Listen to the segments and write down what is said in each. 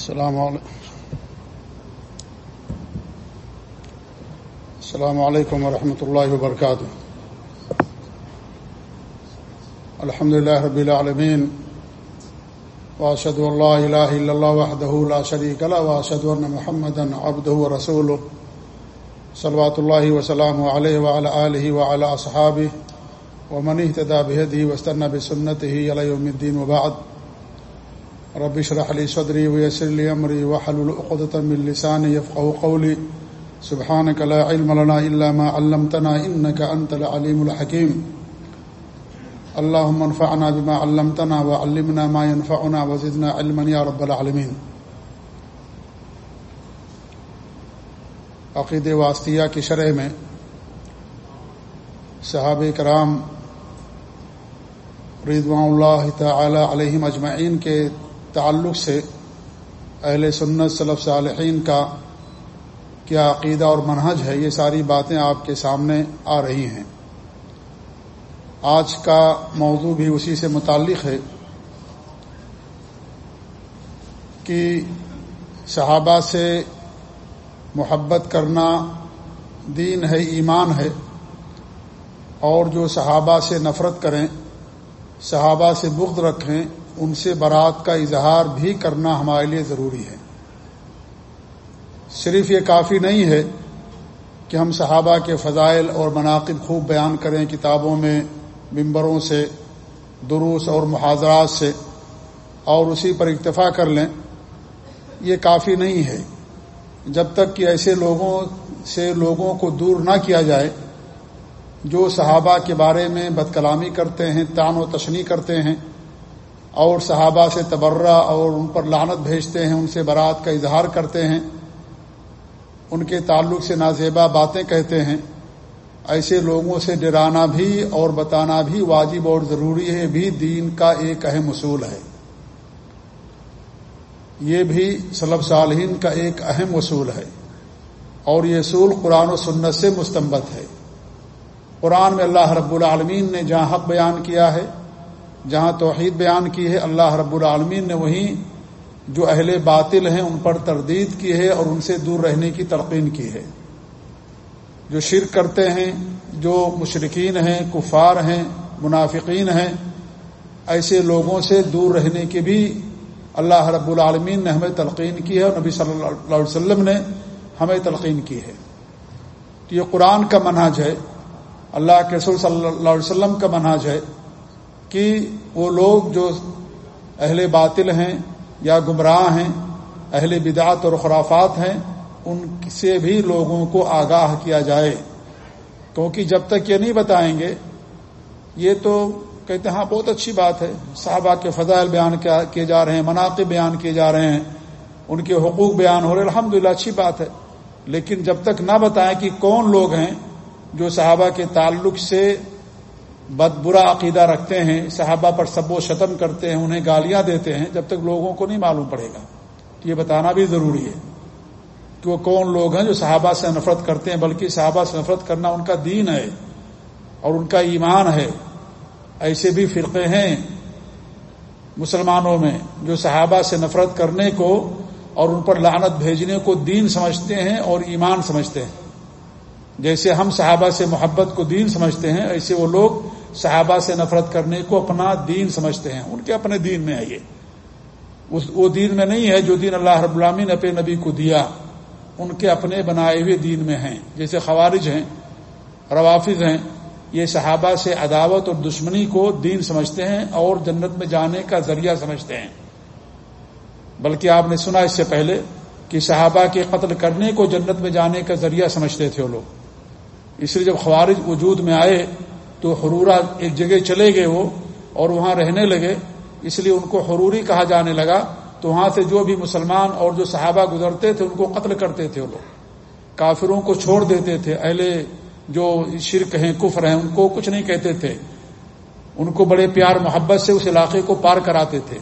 السلام علیکم السلام علیکم ورحمۃ اللہ وبرکاتہ۔ الحمد للہ رب العالمین واشد اللہ الہ الا اللہ وحدہ لا شریک له واشهد ان محمدا عبده ورسوله صلوات الله وسلام علیہ وعلى اله وعلى اصحابه ومن اهتدى بهديه واستنى بسنته الى يوم الدين وبعد۔ رب اشرح لي صدري ويسر لي امري واحلل عقدة من لساني يفقهوا قولي. سبحانك لا علم لنا الا ما علمتنا انك انت العليم الحكيم. اللهم انفعنا بما علمتنا وعلمنا ما ينفعنا وزدنا علما يا رب العالمين. عقید واسطیہ کی شرح میں صحابہ کرام رضوان اللہ تعالی علیہم اجمعین کے تعلق سے اہل سنت صلف صالحین کا کیا عقیدہ اور منہج ہے؟ یہ ساری باتیں آپ کے سامنے آ رہی ہیں۔ آج کا موضوع بھی اسی سے متعلق ہے کہ صحابہ سے محبت کرنا دین ہے، ایمان ہے۔ اور جو صحابہ سے نفرت کریں، صحابہ سے بغض رکھیں ان سے برات کا اظہار بھی کرنا ہمارے لیے ضروری ہے۔ صرف یہ کافی نہیں ہے کہ ہم صحابہ کے فضائل اور مناقب خوب بیان کریں کتابوں میں ممبروں سے، دروس اور محاذرات سے اور اسی پر اکتفا کر لیں۔ یہ کافی نہیں ہے۔ جب تک کہ ایسے لوگوں سے لوگوں کو دور نہ کیا جائے جو صحابہ کے بارے میں بد کلامی کرتے ہیں، تان و تشنی کرتے ہیں اور صحابہ سے تبرہ اور ان پر لانت بھیجتے ہیں، ان سے برات کا اظہار کرتے ہیں۔ ان کے تعلق سے نازیبا باتیں کہتے ہیں۔ ایسے لوگوں سے ڈرانا بھی اور بتانا بھی واجب اور ضروری ہے، بھی دین کا ایک اہم اصول ہے۔ یہ بھی صلب صالحین کا ایک اہم اصول ہے۔ اور یہ اصول قرآن و سنت سے مستمت ہے۔ قرآن میں اللہ رب العالمین نے جہاں حق بیان کیا ہے جہاں توحید بیان کی ہے، اللہ رب العالمین نے وہیں جو اہل باطل ہیں، ان پر تردید کی ہے اور ان سے دور رہنے کی تلقین کی ہے۔ جو شرک کرتے ہیں، جو مشرقین ہیں، کفار ہیں، منافقین ہیں، ایسے لوگوں سے دور رہنے کی بھی اللہ رب العالمین نے ہمیں تلقین کی ہے اور نبی صلی اللہ علیہ وسلم نے ہمیں تلقین کی ہے۔ تو یہ قرآن کا مناج ہے، اللہ کے رسول صلی اللہ علیہ وسلم کا مناج ہے۔ کہ وہ لوگ جو اہل باطل ہیں یا گمراہ ہیں، اہل بدعت اور خرافات ہیں، ان سے بھی لوگوں کو آگاہ کیا جائے۔ کیونکہ جب تک یہ نہیں بتائیں گے، یہ تو کہتے ہیں ہاں بہت اچھی بات ہے۔ صحابہ کے فضائل بیان کیے جا رہے ہیں، مناقب بیان کیے جا رہے ہیں۔ ان کے حقوق بیان ہو رہے الحمد اچھی بات ہے۔ لیکن جب تک نہ بتائیں کہ کون لوگ ہیں جو صحابہ کے تعلق سے بد برا عقیدہ رکھتے ہیں، صحابہ پر سب و شتم کرتے ہیں، انہیں گالیاں دیتے ہیں جب تک لوگوں کو نہیں معلوم پڑے گا۔ یہ بتانا بھی ضروری ہے کہ وہ کون لوگ ہیں جو صحابہ سے نفرت کرتے ہیں، بلکہ صحابہ سے نفرت کرنا ان کا دین ہے اور ان کا ایمان ہے۔ ایسے بھی فرقے ہیں مسلمانوں میں جو صحابہ سے نفرت کرنے کو اور ان پر لعنت بھیجنے کو دین سمجھتے ہیں اور ایمان سمجھتے ہیں۔ جیسے ہم صحابہ سے محبت کو دین سمجھتے ہیں، ایسے وہ لوگ صحابہ سے نفرت کرنے کو اپنا دین سمجھتے ہیں۔ ان کے اپنے دین میں ہے یہ۔ وہ دین میں نہیں ہے جو دین اللہ رب العامی نے اپنے نبی کو دیا۔ ان کے اپنے بنائے ہوئے دین میں ہیں۔ جیسے خوارج ہیں، روافظ ہیں، یہ صحابہ سے عداوت اور دشمنی کو دین سمجھتے ہیں اور جنت میں جانے کا ذریعہ سمجھتے ہیں۔ بلکہ آپ نے سنا اس سے پہلے کہ صحابہ کے قتل کرنے کو جنت میں جانے کا ذریعہ سمجھتے تھے وہ لوگ۔ اس لیے جب خوارج وجود میں آئے تو حرورا ایک جگہ چلے گئے وہ اور وہاں رہنے لگے، اس لیے ان کو حروری کہا جانے لگا۔ تو وہاں سے جو بھی مسلمان اور جو صحابہ گزرتے تھے، ان کو قتل کرتے تھے وہ لوگ۔ کافروں کو چھوڑ دیتے تھے۔ اہل جو شرک ہیں، کفر ہیں، ان کو کچھ نہیں کہتے تھے۔ ان کو بڑے پیار، محبت سے اس علاقے کو پار کراتے تھے۔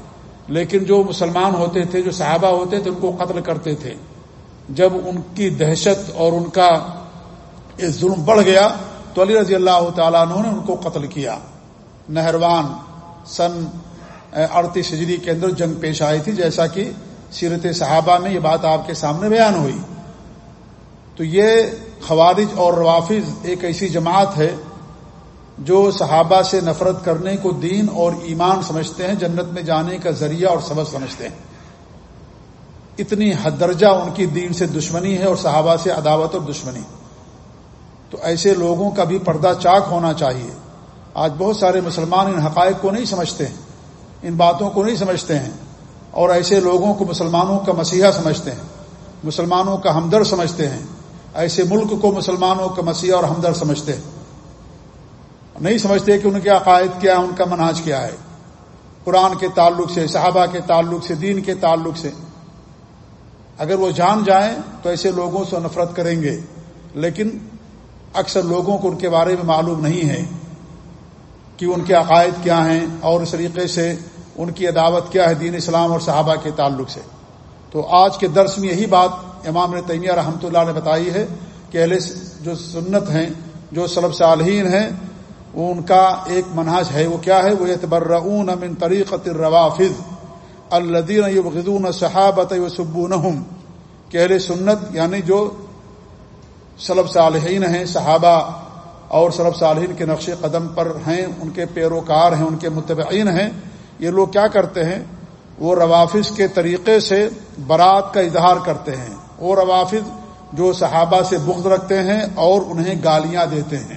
لیکن جو مسلمان ہوتے تھے، جو صحابہ ہوتے تھے، ان کو قتل کرتے تھے۔ جب ان کی دہشت اور ان کا ظلم بڑھ گیا تو علی رضی اللہ تعالیٰ عنہ نے ان کو قتل کیا۔ نہروان سن اڑتیس ہجری کے اندر جنگ پیش آئی تھی، جیسا کہ سیرت صحابہ میں یہ بات آپ کے سامنے بیان ہوئی۔ تو یہ خوارج اور روافظ ایک ایسی جماعت ہے جو صحابہ سے نفرت کرنے کو دین اور ایمان سمجھتے ہیں، جنت میں جانے کا ذریعہ اور سبق سمجھتے ہیں۔ اتنی حد درجہ ان کی دین سے دشمنی ہے اور صحابہ سے عداوت اور دشمنی۔ تو ایسے لوگوں کا بھی پردہ چاک ہونا چاہیے۔ آج بہت سارے مسلمان ان حقائق کو نہیں سمجھتے ہیں، ان باتوں کو نہیں سمجھتے ہیں، اور ایسے لوگوں کو مسلمانوں کا مسیحا سمجھتے ہیں، مسلمانوں کا ہمدرد سمجھتے ہیں۔ ایسے ملک کو مسلمانوں کا مسیحا اور ہمدرد سمجھتے ہیں۔ نہیں سمجھتے کہ ان کے عقائد کیا ہے ان کا مناج کیا ہے۔ قرآن کے تعلق سے، صحابہ کے تعلق سے، دین کے تعلق سے۔ اگر وہ جان جائیں تو ایسے لوگوں سے نفرت کریں گے، لیکن اکثر لوگوں کو ان کے بارے میں معلوم نہیں ہے کہ ان کے عقائد کیا ہیں اور اس طریقے سے ان کی عداوت کیا ہے دین اسلام اور صحابہ کے تعلق سے۔ تو آج کے درس میں یہی بات امام نے تیمیہ رحمۃ اللہ نے بتائی ہے کہ اہل جو سنت ہیں، جو سلب صالحین ہیں وہ ان کا ایک منحج ہے۔ وہ کیا ہے؟ وہ اعتبرون من طریقت الروافظ الدین یبغضون صحابت و سبون کہ اہل سنت یعنی جو سلب صالحین ہیں، صحابہ اور سلب صالحین کے نقش قدم پر ہیں، ان کے پیروکار ہیں، ان کے متبعین ہیں۔ یہ لوگ کیا کرتے ہیں؟ وہ روافظ کے طریقے سے برات کا اظہار کرتے ہیں۔ وہ روافظ جو صحابہ سے بغض رکھتے ہیں اور انہیں گالیاں دیتے ہیں۔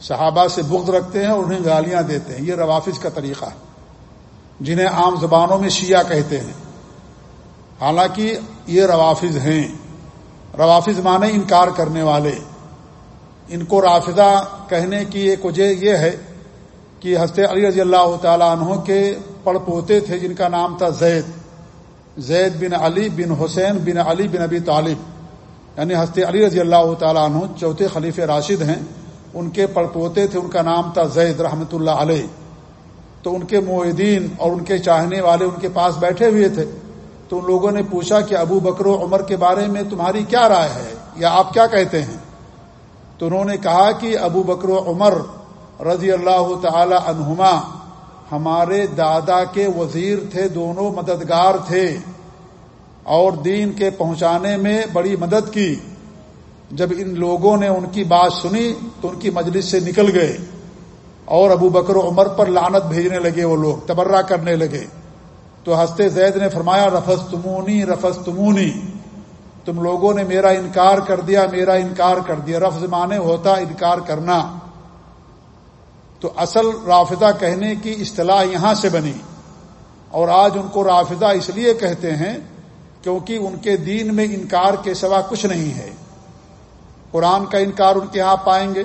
صحابہ سے بغض رکھتے ہیں اور انہیں گالیاں دیتے ہیں۔ یہ روافظ کا طریقہ ہے۔ جنہیں عام زبانوں میں شیعہ کہتے ہیں۔ حالانکہ یہ روافظ ہیں۔ روافظ مانے انکار کرنے والے۔ ان کو رافضہ کہنے کی ایک وجہ یہ ہے کہ حضرت علی رضی اللہ تعالیٰ عنہ کے پڑ پوتے تھے جن کا نام تھا زید۔ زید بن علی بن حسین بن علی بن ابی طالب۔ یعنی حضرت علی رضی اللہ تعالیٰ عنہ چوتھے خلیف راشد ہیں۔ ان کے پڑ پوتے تھے، ان کا نام تھا زید رحمۃ اللہ علیہ۔ تو ان کے معدین اور ان کے چاہنے والے ان کے پاس بیٹھے ہوئے تھے۔ تو ان لوگوں نے پوچھا کہ ابو بکر و عمر کے بارے میں تمہاری کیا رائے ہے یا آپ کیا کہتے ہیں؟ تو انہوں نے کہا کہ ابو بکر و عمر رضی اللہ تعالی عنہما ہمارے دادا کے وزیر تھے، دونوں مددگار تھے اور دین کے پہنچانے میں بڑی مدد کی۔ جب ان لوگوں نے ان کی بات سنی تو ان کی مجلس سے نکل گئے اور ابو بکر و عمر پر لانت بھیجنے لگے وہ لوگ، تبرہ کرنے لگے۔ تو ہنستے زید نے فرمایا رفس تمونی رفس تمونی تم لوگوں نے میرا انکار کر دیا، میرا انکار کر دیا۔ رفظ مانے ہوتا، انکار کرنا۔ تو اصل رافضہ کہنے کی اصطلاح یہاں سے بنی۔ اور آج ان کو رافضہ اس لیے کہتے ہیں کیونکہ ان کے دین میں انکار کے سوا کچھ نہیں ہے۔ قرآن کا انکار ان کے ہاں پائیں گے،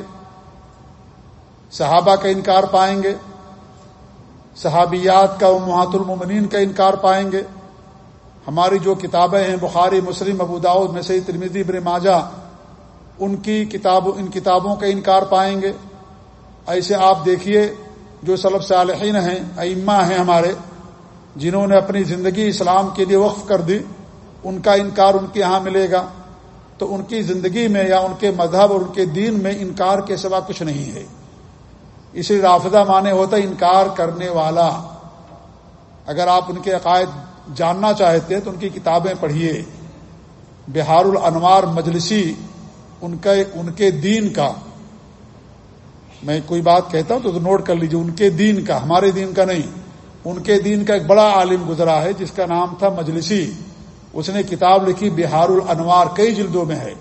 صحابہ کا انکار پائیں گے۔ صحابیات کا محات المومنین کا انکار پائیں گے۔ ہماری جو کتابیں ہیں، بخاری، مسلم ابوداؤد میں ترمیدی بر ان کی کتاب، ان کتابوں کا انکار پائیں گے۔ ایسے آپ دیکھیے جو سلب صالحین ہیں، ائمہ ہیں ہمارے، جنہوں نے اپنی زندگی اسلام کے لیے وقف کر دی، ان کا انکار ان کے یہاں ملے گا۔ تو ان کی زندگی میں یا ان کے مذہب اور ان کے دین میں انکار کے سوا کچھ نہیں ہے۔ اسی رافضہ مانے ہوتا انکار کرنے والا۔ اگر آپ ان کے عقائد جاننا چاہتے ہیں تو ان کی کتابیں پڑھیے۔ بہار الانوار مجلسی ان کے ان کے دین کا۔ میں کوئی بات کہتا ہوں تو نوٹ کر لیجیے ان کے دین کا، ہمارے دین کا نہیں۔ ان کے دین کا ایک بڑا عالم گزرا ہے جس کا نام تھا مجلسی۔ اس نے کتاب لکھی بہار الانوار، کئی جلدوں میں ہے۔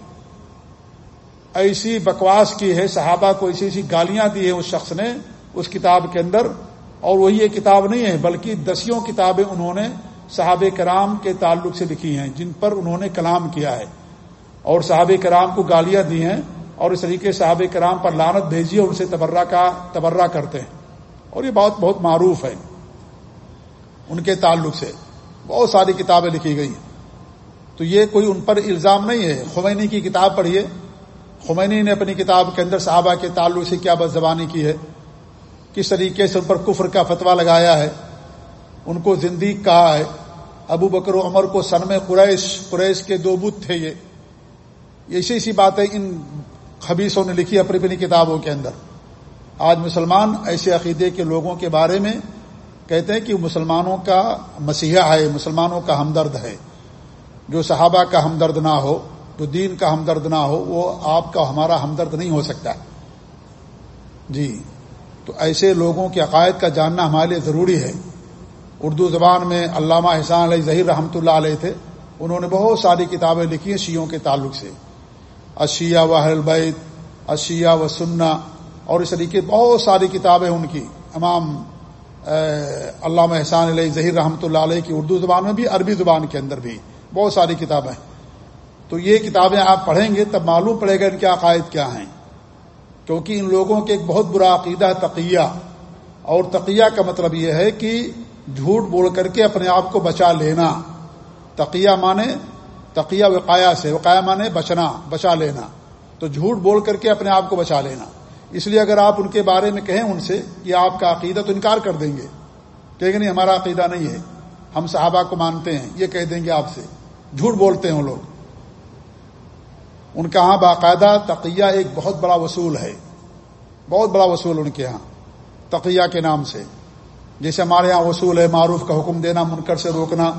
ایسی بکواس کی ہے، صحابہ کو ایسی ایسی گالیاں دی ہے اس شخص نے اس کتاب کے اندر، اور وہی یہ کتاب نہیں ہے، بلکہ دسیوں کتابیں انہوں نے صحابہ کرام کے تعلق سے لکھی ہیں، جن پر انہوں نے کلام کیا ہے۔ اور صحابہ کرام کو گالیاں دی ہیں، اور اس طریقے صحابہ کرام پر لانت بھیجی اور اسے تبرہ کا، تبرہ کرتے ہیں۔ اور یہ بات بہت معروف ہے ان کے تعلق سے۔ بہت ساری کتابیں لکھی گئی تو یہ کوئی ان پر الزام نہیں ہے۔ خمینی کی کتاب پڑھیے خمینی نے اپنی کتاب کے اندر صحابہ کے تعلق سے کیا بد زبانی کی ہے؟ کس طریقے سے ان پر کفر کا فتویٰ لگایا ہے؟ ان کو زندگی کہا ہے۔ ابو بکر و عمر کو سن میں قریش قریش کے دو بت تھے یہ۔ ایسی ایسی باتیں ان خبیصوں نے لکھی اپنی اپنی کتابوں کے اندر۔ آج مسلمان ایسے عقیدے کے لوگوں کے بارے میں کہتے ہیں کہ مسلمانوں کا مسیحا ہے، مسلمانوں کا ہمدرد ہے۔ جو صحابہ کا ہمدرد نہ ہو۔ جو دین کا ہمدرد نہ ہو، وہ آپ کا ہمارا ہمدرد نہیں ہو سکتا۔ جی۔ تو ایسے لوگوں کے عقائد کا جاننا ہمارے لیے ضروری ہے۔ اردو زبان میں علامہ احسان علیہ ظہیر رحمۃ اللہ علیہ تھے۔ انہوں نے بہت ساری کتابیں لکھی ہیں شیوں کے تعلق سے۔ اشیا و البید اشیا و سننا اور اس طریقے بہت ساری کتابیں ان کی۔ امام علامہ احسان علیہ ظہیر رحمۃ اللہ علیہ کی اردو زبان میں بھی، عربی زبان کے اندر بھی بہت ساری کتابیں تو یہ کتابیں آپ پڑھیں گے تب معلوم پڑے گا ان کے عقائد کیا ہیں۔ کیونکہ ان لوگوں کے ایک بہت برا عقیدہ ہے تقیہ۔ اور تقیہ کا مطلب یہ ہے کہ جھوٹ بول کر کے اپنے آپ کو بچا لینا۔ تقیہ مانے تقیہ وقایا سے وقایا مانے بچنا، بچا لینا۔ تو جھوٹ بول کر کے اپنے آپ کو بچا لینا۔ اس لیے اگر آپ ان کے بارے میں کہیں ان سے کہ آپ کا عقیدہ تو انکار کر دیں گے۔ کہ نہیں، ہمارا عقیدہ نہیں ہے۔ ہم صحابہ کو مانتے ہیں، یہ کہہ دیں گے آپ سے۔ جھوٹ بولتے ہیں وہ لوگ۔ ان کا ہاں باقاعدہ تقیہ ایک بہت بڑا وصول ہے۔ بہت بڑا وصول ان کے ہاں تقیہ کے نام سے۔ جیسے ہمارے یہاں وصول ہے، معروف کا حکم دینا، منکر سے روکنا۔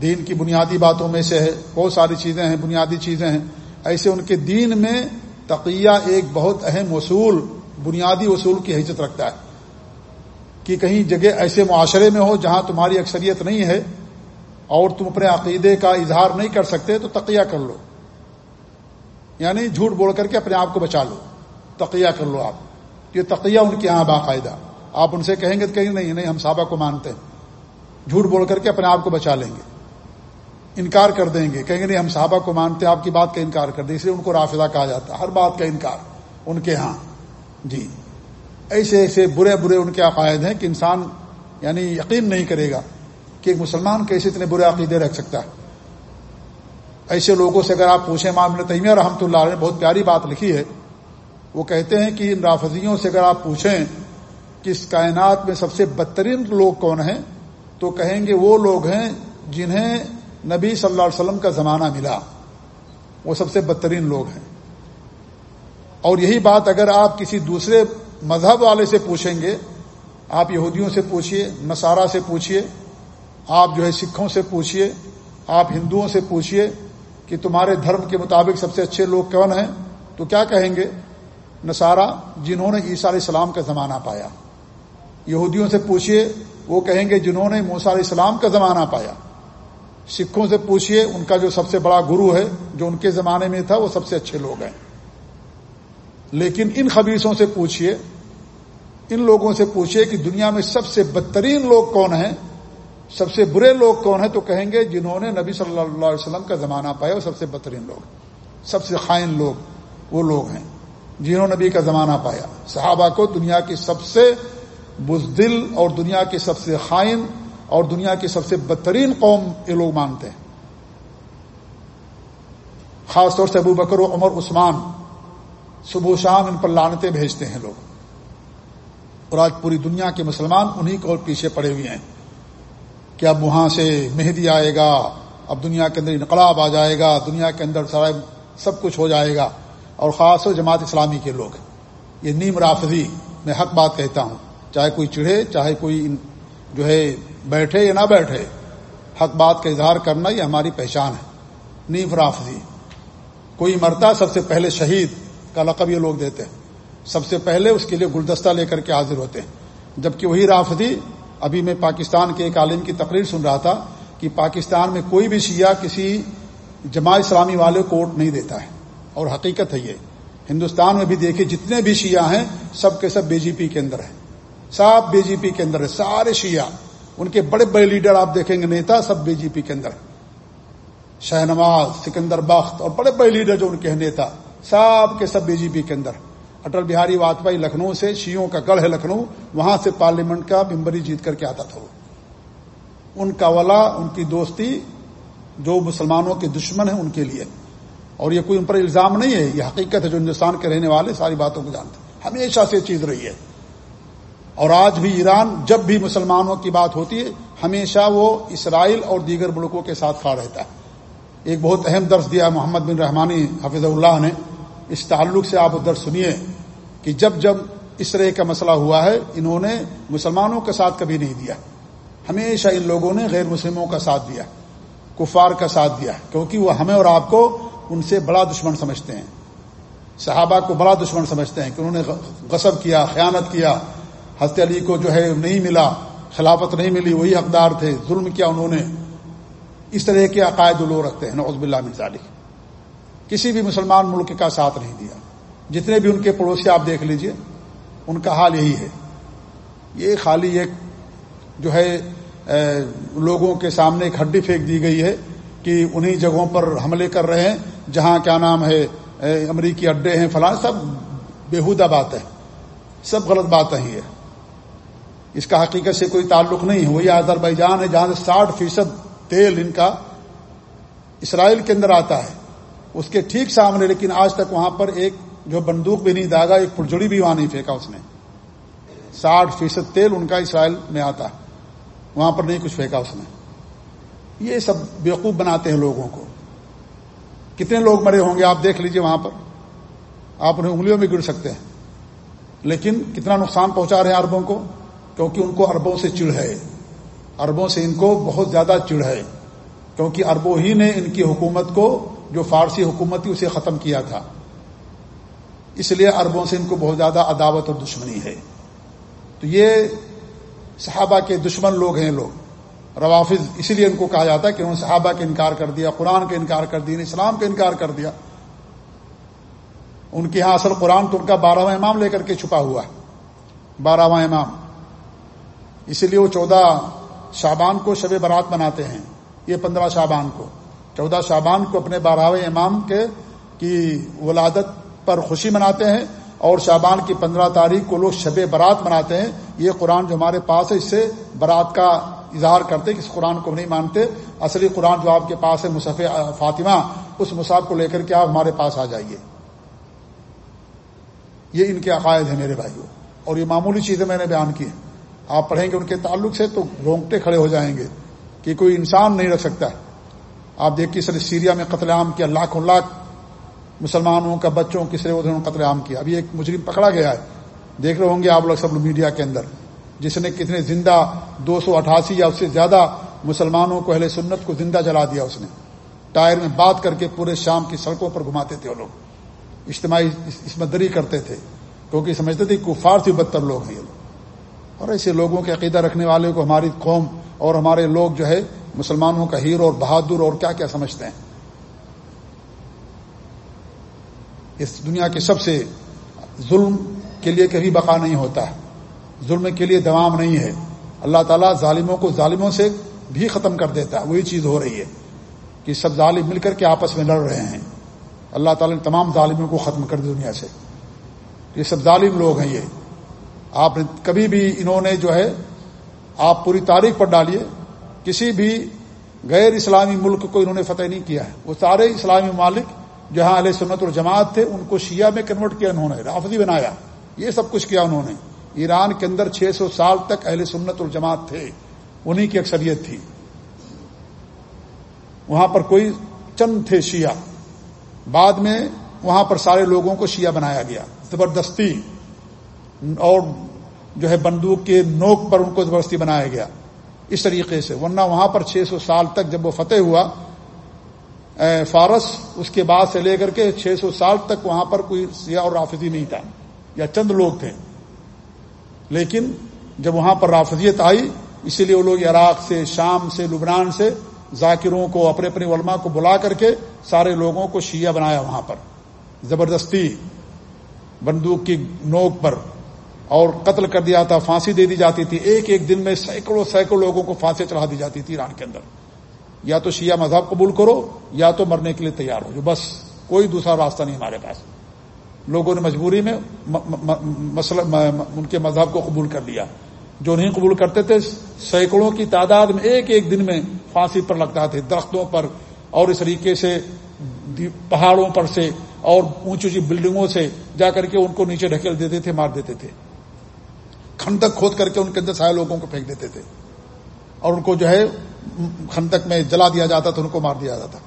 دین کی بنیادی باتوں میں سے ہے۔ بہت ساری چیزیں ہیں، بنیادی چیزیں ہیں۔ ایسے ان کے دین میں تقیہ ایک بہت اہم وصول، بنیادی وصول کی حیثیت رکھتا ہے۔ کہ کہیں جگہ ایسے معاشرے میں ہو جہاں تمہاری اکثریت نہیں ہے اور تم اپنے عقیدے کا اظہار نہیں کر سکتے، تو تقیہ کر لو۔ یعنی جھوٹ بول کر کے اپنے آپ کو بچا لو، تقیہ کر لو آپ۔ یہ تقیہ ان کے یہاں باقاعدہ۔ آپ ان سے کہیں گے تو کہیں نہیں نہیں، ہم صحابہ کو مانتے ہیں۔ جھوٹ بول کر کے اپنے آپ کو بچا لیں گے۔ انکار کر دیں گے۔ کہیں گے، نہیں، ہم صحابہ کو مانتے ہیں آپ کی بات کا انکار کر دیں۔ اس لیے ان کو رافضہ کہا جاتا ہے۔ ہر بات کا انکار ان کے ہاں۔ جی۔ ایسے ایسے برے برے ان کے عقائد ہیں کہ انسان یعنی یقین نہیں کرے گا کہ ایک مسلمان کیسے اتنے برے عقیدے رکھ سکتا ہے۔ ایسے لوگوں سے اگر آپ پوچھیں معاملہ تیمیہ رحمۃ اللہ نے بہت پیاری بات لکھی ہے، وہ کہتے ہیں کہ ان رافضیوں سے اگر آپ پوچھیں کہ اس کائنات میں سب سے بدترین لوگ کون ہیں، تو کہیں گے وہ لوگ ہیں جنہیں نبی صلی اللہ علیہ وسلم کا زمانہ ملا۔ وہ سب سے بدترین لوگ ہیں۔ اور یہی بات اگر آپ کسی دوسرے مذہب والے سے پوچھیں گے، آپ یہودیوں سے پوچھیے نصارہ سے پوچھیے آپ جو ہے سکھوں سے پوچھیے آپ ہندوؤں سے پوچھیے کہ تمہارے دھرم کے مطابق سب سے اچھے لوگ کون ہیں؟ تو کیا کہیں گے؟ نصارہ، جنہوں نے عیسیٰ علیہ السلام کا زمانہ پایا۔ یہودیوں سے پوچھیے وہ کہیں گے، جنہوں نے موسیٰ علیہ السلام کا زمانہ پایا۔ سکھوں سے پوچھیے ان کا جو سب سے بڑا گرو ہے، جو ان کے زمانے میں تھا، وہ سب سے اچھے لوگ ہیں۔ لیکن ان خبیصوں سے پوچھیے ان لوگوں سے پوچھیے کہ دنیا میں سب سے بدترین لوگ کون ہیں؟ سب سے برے لوگ کون ہیں تو کہیں گے جنہوں نے نبی صلی اللہ علیہ وسلم کا زمانہ پایا وہ سب سے بدترین لوگ، سب سے خائن لوگ، وہ لوگ ہیں جنہوں نے نبی کا زمانہ پایا۔ صحابہ کو دنیا کی سب سے بزدل اور دنیا کے سب سے خائن اور دنیا کی سب سے بدترین قوم یہ لوگ مانتے ہیں۔ خاص طور سے ابو بکر و عمر، عثمان، صبح و شام ان پر لانتے بھیجتے ہیں لوگ۔ اور آج پوری دنیا کے مسلمان انہی کو پیچھے پڑے ہوئے ہیں۔ کہ اب وہاں سے مہدی آئے گا، اب دنیا کے اندر انقلاب آ جائے گا، دنیا کے اندر سارا سب کچھ ہو جائے گا، اور خاص طور جماعت اسلامی کے لوگ یہ نیم رافضی میں حق بات کہتا ہوں۔ چاہے کوئی چڑھے، چاہے کوئی جو ہے بیٹھے یا نہ بیٹھے، حق بات کا اظہار کرنا یہ ہماری پہچان ہے۔ نیم رافضی۔ کوئی مرتا سب سے پہلے شہید کا لقب یہ لوگ دیتے ہیں۔ سب سے پہلے اس کے لیے گلدستہ لے کر کے حاضر ہوتے ہیں۔ جبکہ وہی رافضی ابھی میں پاکستان کے ایک عالم کی تقریر سن رہا تھا کہ پاکستان میں کوئی بھی شیعہ کسی جماعت اسلامی والے کو ووٹ نہیں دیتا ہے۔ اور حقیقت ہے یہ۔ ہندوستان میں بھی دیکھیں جتنے بھی شیعہ ہیں، سب کے سب بی جے پی کے اندر ہیں۔ سب بی جے پی کے اندر ہے سارے شیعہ۔ ان کے بڑے بڑے لیڈر آپ دیکھیں گے، نیتا سب بی جے پی کے اندر شہ نواز سکندر بخت اور بڑے بڑے لیڈر جو ان کے نیتا، سب کے سب بی جے پی کے اندر اٹل بہاری واجپئی لکھنؤ سے شیوں کا گڑھ ہے لکھنؤ، وہاں سے پارلیمنٹ کا ممبری جیت کر کے آتا تھا ان کا ولا، ان کی دوستی جو مسلمانوں کے دشمن ہیں ان کے لیے۔ اور یہ کوئی ان پر الزام نہیں ہے، یہ حقیقت ہے جو ہندوستان کے رہنے والے ساری باتوں کو جانتے ہیں۔ ہمیشہ سے چیز رہی ہے۔ اور آج بھی ایران جب بھی مسلمانوں کی بات ہوتی ہے، ہمیشہ وہ اسرائیل اور دیگر ملکوں کے ساتھ کھڑا رہتا ہے۔ ایک بہت اہم درس دیا محمد بن رحمانی حفظ اللہ نے۔ اس تعلق سے آپ ادھر سنیے۔ کہ جب جب اس طرح کا مسئلہ ہوا ہے، انہوں نے مسلمانوں کا ساتھ کبھی نہیں دیا۔ ہمیشہ ان لوگوں نے غیر مسلموں کا ساتھ دیا، کفار کا ساتھ دیا، کیونکہ وہ ہمیں اور آپ کو ان سے بڑا دشمن سمجھتے ہیں۔ صحابہ کو بڑا دشمن سمجھتے ہیں کہ انہوں نے غصب کیا، خیانت کیا۔ حضرت علی کو جو ہے نہیں ملا، خلافت نہیں ملی، وہی حقدار تھے، ظلم کیا انہوں نے۔ اس طرح کے عقائد لوگ رکھتے ہیں، نعوذ باللہ من ذالک۔ کسی بھی مسلمان ملک کا ساتھ نہیں دیا۔ جتنے بھی ان کے پڑوسی آپ دیکھ لیجیے، ان کا حال یہی ہے۔ یہ خالی ایک جو ہے لوگوں کے سامنے ایک ہڈی پھینک دی گئی ہے کہ انہی جگہوں پر حملے کر رہے ہیں، جہاں کیا نام ہے امریکی اڈے ہیں، فلاں، سب بےحودہ بات ہے۔ سب غلط بات ہی ہے اس کا حقیقت سے کوئی تعلق نہیں ہے وہی آدر بھائی جان ہے جہاں سے ساٹھ فیصد تیل ان کا اسرائیل کے اندر آتا ہے۔ اس کے ٹھیک سامنے، لیکن آج تک وہاں پر ایک جو بندوق بھی نہیں، داغا ایک پھرجڑی بھی وہاں نہیں پھینکا اس نے۔ ساٹھ فیصد تیل ان کا اسرائیل میں آتا ہے۔ وہاں پر نہیں کچھ پھینکا اس نے۔ یہ سب بیوقوف بناتے ہیں لوگوں کو۔ کتنے لوگ مرے ہوں گے آپ دیکھ لیجیے وہاں پر۔ آپ انہیں انگلیوں میں گر سکتے ہیں۔ لیکن کتنا نقصان پہنچا رہے ہیں اربوں کو؟ کیونکہ ان کو اربوں سے چڑ ہے۔ اربوں سے ان کو بہت زیادہ چڑ ہے۔ کیونکہ اربوں ہی نے ان کی حکومت کو، جو فارسی حکومت تھی، اسے ختم کیا تھا۔ اس لیے اربوں سے ان کو بہت زیادہ عداوت اور دشمنی ہے۔ تو یہ صحابہ کے دشمن لوگ ہیں لوگ۔ روافظ اسی لیے ان کو کہا جاتا ہے کہ انہوں نے صحابہ کا انکار کر دیا، قرآن کا انکار کر دیا، اسلام کا انکار کر دیا۔ ان کے یہاں اصل قرآن تو ان کا بارہواں امام لے کر کے چھپا ہوا ہے۔ بارہواں امام۔ اسی لیے وہ چودہ شابان کو شب برات مناتے ہیں۔ یہ پندرہ شابان کو۔ چودہ شابان کو اپنے بارہویں امام کے کی ولادت پر خوشی مناتے ہیں اور شابان کی پندرہ تاریخ کو لوگ شب برات مناتے ہیں۔ یہ قرآن جو ہمارے پاس ہے، اس سے برات کا اظہار کرتے کہ اس قرآن کو نہیں مانتے۔ اصلی قرآن جو آپ کے پاس ہے مصف فاطمہ، اس مصحف کو لے کر کے آپ ہمارے پاس آ جائیے۔ یہ ان کے عقائد ہیں میرے بھائیوں اور یہ معمولی چیزیں میں نے بیان کی ہیں۔ آپ پڑھیں گے ان کے تعلق سے تو رونگٹے کھڑے ہو جائیں گے کہ کوئی انسان نہیں رکھ سکتا۔ ہے آپ دیکھیے سر، سیریا میں قتل عام کیا لاکھوں لاکھ مسلمانوں کا بچوں کس طرح قتل عام کیا۔ ابھی ایک مجرم پکڑا گیا ہے۔ دیکھ رہے ہوں گے آپ لوگ سب میڈیا کے اندر۔ جس نے کتنے زندہ دو سو اٹھاسی یا اس سے زیادہ مسلمانوں کو اہل سنت کو زندہ جلا دیا اس نے۔ ٹائر میں بات کر کے پورے شام کی سڑکوں پر گھماتے تھے وہ لوگ۔ اجتماعی اس میں دری کرتے تھے۔ کیونکہ سمجھتے تھے کہ فارسی بدتر لوگ ہیں۔ یہ لوگ اور ایسے لوگوں کے عقیدہ رکھنے والے کو ہماری قوم اور ہمارے لوگ جو ہے، مسلمانوں کا ہیر اور بہادر اور کیا کیا سمجھتے ہیں؟ اس دنیا کے سب سے ظلم کے لیے کبھی بقا نہیں ہوتا ہے۔ ظلم کے لیے دوام نہیں ہے۔ اللہ تعالیٰ ظالموں کو ظالموں سے بھی ختم کر دیتا ہے۔ وہی چیز ہو رہی ہے کہ سب ظالم مل کر کے آپس میں لڑ رہے ہیں۔ اللہ تعالیٰ نے تمام ظالموں کو ختم کر دی دنیا سے۔ یہ سب ظالم لوگ ہیں یہ۔ آپ نے کبھی بھی انہوں نے جو ہے آپ پوری تاریخ پر ڈالیے۔ کسی بھی غیر اسلامی ملک کو انہوں نے فتح نہیں کیا ہے۔ وہ سارے اسلامی ممالک جہاں علیہ سنت اور جماعت تھے، ان کو شیعہ میں کنورٹ کیا انہوں نے، رافضی بنایا۔ یہ سب کچھ کیا انہوں نے۔ ایران کے اندر چھ سو سال تک اہل سنت اور جماعت تھے۔ انہی کی اکثریت تھی۔ وہاں پر کوئی چند تھے شیعہ۔ بعد میں وہاں پر سارے لوگوں کو شیعہ بنایا گیا۔ زبردستی۔ اور جو ہے بندوق کے نوک پر ان کو زبردستی بنایا گیا۔ اس طریقے سے۔ ورنہ وہاں پر چھ سو سال تک جب وہ فتح ہوا فارس اس کے بعد سے لے کر کے چھ سو سال تک وہاں پر کوئی سیاح اور رافضی نہیں تھا، یا چند لوگ تھے۔ لیکن جب وہاں پر رافضیت آئی، اسی لیے وہ لوگ عراق سے، شام سے، لبنان سے ذاکروں کو، اپنے اپنے علماء کو بلا کر کے سارے لوگوں کو شیعہ بنایا وہاں پر۔ زبردستی، بندوق کی نوک پر، اور قتل کر دیا تھا، پھانسی دے دی جاتی تھی۔ ایک ایک دن میں سینکڑوں سینکڑوں لوگوں کو پھانسی چڑھا دی جاتی تھی ایران کے اندر۔ یا تو شیعہ مذہب قبول کرو یا تو مرنے کے لیے تیار ہو جو بس کوئی دوسرا راستہ نہیں ہمارے پاس۔ لوگوں نے مجبوری میں مسئلہ ان کے مذہب کو قبول کر لیا۔ جو نہیں قبول کرتے تھے، سینکڑوں کی تعداد میں ایک ایک دن میں پھانسی پر لگتا تھے، درختوں پر اور اس طریقے سے پہاڑوں پر سے اور اونچی اونچی بلڈنگوں سے جا کر کے ان کو نیچے ڈھکیل دیتے تھے، مار دیتے تھے۔ کھندک کھود کر کے ان کے اندر سارے لوگوں کو پھینک دیتے تھے۔ اور ان کو جو ہے خندق میں جلا دیا جاتا تھا ان کو مار دیا جاتا۔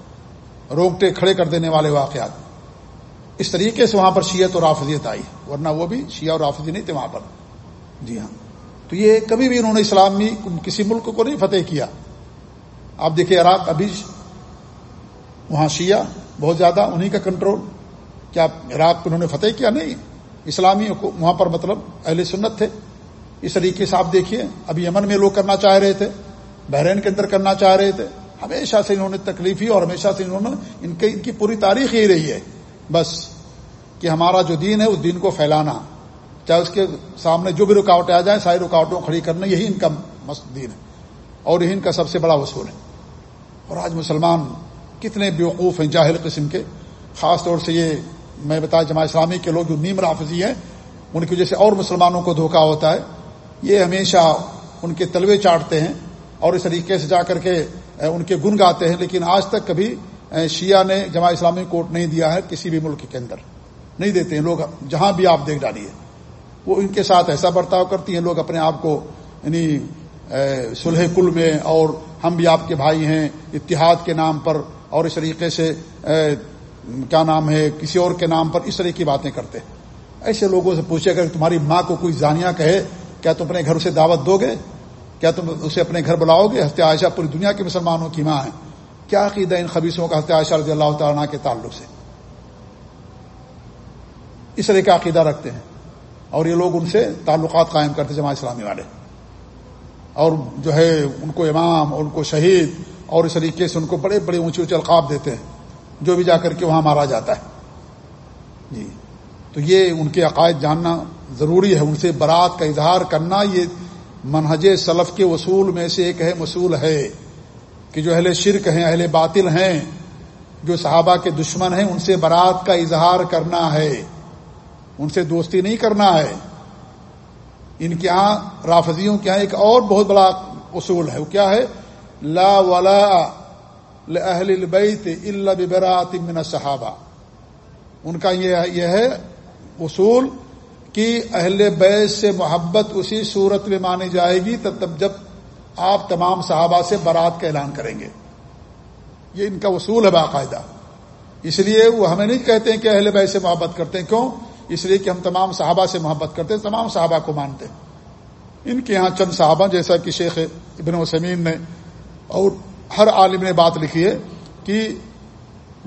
روکٹے کھڑے کر دینے والے واقعات۔ اس طریقے سے وہاں پر شیعت اور رافضیت آئی، ورنہ وہ بھی شیعہ اور رافضی نہیں تھے وہاں پر۔ جی ہاں۔ تو یہ کبھی بھی انہوں نے اسلامی کسی ملک کو نہیں فتح کیا۔ آپ دیکھیں عراق، ابھی وہاں شیعہ بہت زیادہ، انہی کا کنٹرول۔ کیا عراق انہوں نے فتح کیا؟ نہیں۔ اسلامی وہاں پر مطلب اہل سنت تھے۔ اس طریقے سے آپ دیکھیے، ابھی یمن میں لوگ کرنا چاہ رہے تھے۔ بحرین کے اندر کرنا چاہ رہے تھے۔ ہمیشہ سے انہوں نے تکلیفی اور ہمیشہ سے انہوں نے ان کی ان کی پوری تاریخ یہی رہی ہے۔ بس کہ ہمارا جو دین ہے، اس دین کو پھیلانا۔ چاہے اس کے سامنے جو بھی رکاوٹیں آ جائیں، ساری رکاوٹوں کھڑی کرنا، یہی ان کا دین ہے۔ اور یہی ان کا سب سے بڑا وصول ہے۔ اور آج مسلمان کتنے بیوقوف ہیں جاہل قسم کے۔ خاص طور سے یہ میں بتا جماع اسلامی کے لوگ جو نیم رافضی ہیں، ان کی وجہ سے اور مسلمانوں کو دھوکا ہوتا ہے۔ یہ ہمیشہ ان کے تلوے چاٹتے ہیں۔ اور اس طریقے سے جا کر کے ان کے گن گاتے ہیں، لیکن آج تک کبھی شیعہ نے جماع اسلامی کوٹ نہیں دیا ہے کسی بھی ملک کے اندر۔ نہیں دیتے ہیں۔ لوگ جہاں بھی آپ دیکھ ڈالیے۔ وہ ان کے ساتھ ایسا برتاؤ کرتی ہیں۔ لوگ اپنے آپ کو یعنی سلح کل میں اور ہم بھی آپ کے بھائی ہیں، اتحاد کے نام پر اور اس طریقے سے کیا نام ہے، کسی اور کے نام پر اس طرح کی باتیں کرتے۔ ہیں ایسے لوگوں سے پوچھے اگر تمہاری ماں کو کوئی زانیہ کہے، کیا تم اپنے گھر اسے دعوت دو گے؟ کیا تم اسے اپنے گھر بلاؤ گے؟ ہفتے عائشہ پوری دنیا کے مسلمانوں کی ماں ہے کیا عقیدہ ان خبیصوں کا ہفتے عائشہ رضی اللہ تعالیٰ کے تعلق سے؟ اس طرح کا عقیدہ رکھتے ہیں۔ اور یہ لوگ ان سے تعلقات قائم کرتے جماعت اسلامی والے۔ اور جو ہے ان کو امام اور ان کو شہید اور اس طریقے سے ان کو بڑے بڑے اونچے اونچے القاب دیتے ہیں۔ جو بھی جا کر کے وہاں مارا جاتا ہے۔ جی۔ تو یہ ان کے عقائد جاننا ضروری ہے۔ ان سے برات کا اظہار کرنا یہ منہج سلف کے اصول میں سے ایک اہم اصول ہے کہ جو اہل شرک ہیں، اہل باطل ہیں، جو صحابہ کے دشمن ہیں، ان سے برات کا اظہار کرنا ہے۔ ان سے دوستی نہیں کرنا ہے۔ ان کے یہاں رافضیوں کے یہاں ایک اور بہت بڑا اصول ہے۔ وہ کیا ہے؟ لا ولا اہل البیت الا ببرات من صحابہ ان کا یہ ہے اصول کہ اہل بیت سے محبت اسی صورت میں مانی جائے گی تب تب جب آپ تمام صحابہ سے برات کا اعلان کریں گے۔ یہ ان کا اصول ہے باقاعدہ۔ اس لیے وہ ہمیں نہیں کہتے ہیں کہ اہل بیت سے محبت کرتے ہیں۔ کیوں؟ اس لیے کہ ہم تمام صحابہ سے محبت کرتے ہیں، تمام صحابہ کو مانتے ہیں۔ ان کے یہاں چند صحابہ جیسا کہ شیخ ابن وسمین نے اور ہر عالم نے بات لکھی ہے کہ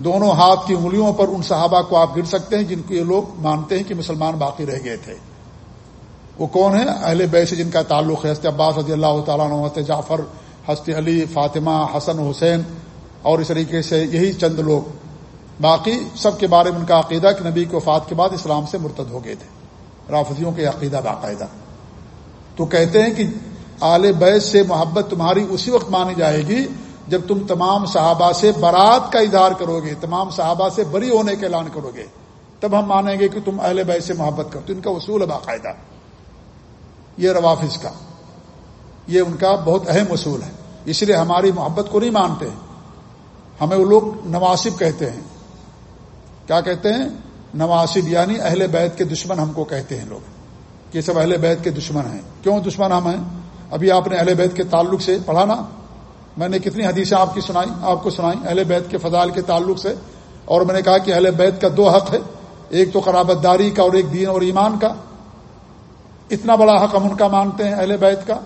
دونوں ہاتھ کی انگلیوں پر ان صحابہ کو آپ گر سکتے ہیں جن کو یہ لوگ مانتے ہیں کہ مسلمان باقی رہ گئے تھے۔ وہ کون ہے اہل بیس جن کا تعلق ہے۔ ہست عباس رضی اللہ تعالیٰ عنہ جعفر ہست علی، فاطمہ، حسن، حسین اور اس طریقے سے یہی چند لوگ۔ باقی سب کے بارے میں ان کا عقیدہ کہ نبی کے وفات کے بعد اسلام سے مرتد ہو گئے تھے۔ رافضیوں کے عقیدہ باقاعدہ۔ تو کہتے ہیں کہ آل بیس سے محبت تمہاری اسی وقت مانی جائے گی جب تم تمام صحابہ سے برات کا اظہار کرو گے، تمام صحابہ سے بری ہونے کا اعلان کرو گے، تب ہم مانیں گے کہ تم اہل بیس سے محبت کرو تو ان کا اصول ہے باقاعدہ۔ یہ روافظ کا۔ یہ ان کا بہت اہم اصول ہے۔ اس لیے ہماری محبت کو نہیں مانتے۔ ہمیں وہ لوگ نواسب کہتے ہیں۔ کیا کہتے ہیں؟ نواسب یعنی اہل بیت کے دشمن ہم کو کہتے ہیں لوگ۔ یہ سب اہل بیت کے دشمن ہیں۔ کیوں دشمن ہم ہیں؟ ابھی آپ نے اہل بیت کے تعلق سے پڑھا نا؟ میں نے کتنی حدیثیں آپ کی سنائی، آپ کو سنائی، اہل بیت کے فضائل کے تعلق سے، اور میں نے کہا کہ اہل بیت کا دو حق ہے، ایک تو قرابت داری کا اور ایک دین اور ایمان کا۔ اتنا بڑا حق ہم ان کا مانتے ہیں، اہل بیت کا۔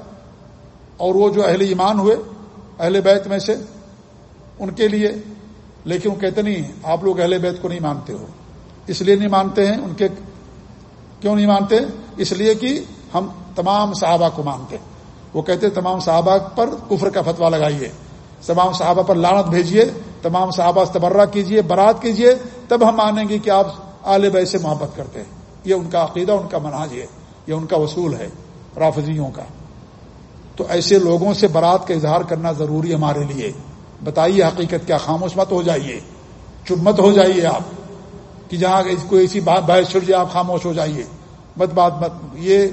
اور وہ جو اہل ایمان ہوئے، اہل بیت میں سے ان کے لیے۔ لیکن وہ کہتے نہیں، آپ لوگ اہل بیت کو نہیں مانتے ہو۔ اس لیے نہیں مانتے ہیں، ان کے کیوں نہیں مانتے؟ اس لیے کہ ہم تمام صحابہ کو مانتے ہیں۔ وہ کہتے تمام صحابہ پر کفر کا فتوا لگائیے۔ تمام صحابہ پر لانت بھیجیے، تمام صحابہ تبرہ کیجیے، برات کیجیے، تب ہم مانیں گے کہ آپ آل بیت سے محبت کرتے ہیں۔ یہ ان کا عقیدہ، ان کا مناج ہے، یہ ان کا وصول ہے رافضیوں کا۔ تو ایسے لوگوں سے برات کا اظہار کرنا ضروری ہمارے لیے۔ بتائیے حقیقت کیا خاموش مت ہو جائیے، چپ مت ہو جائیے آپ۔ کہ جہاں کوئی ایسی بات باعث چھڑ جائے، آپ خاموش ہو جائیے۔ مت بات، مت، یہ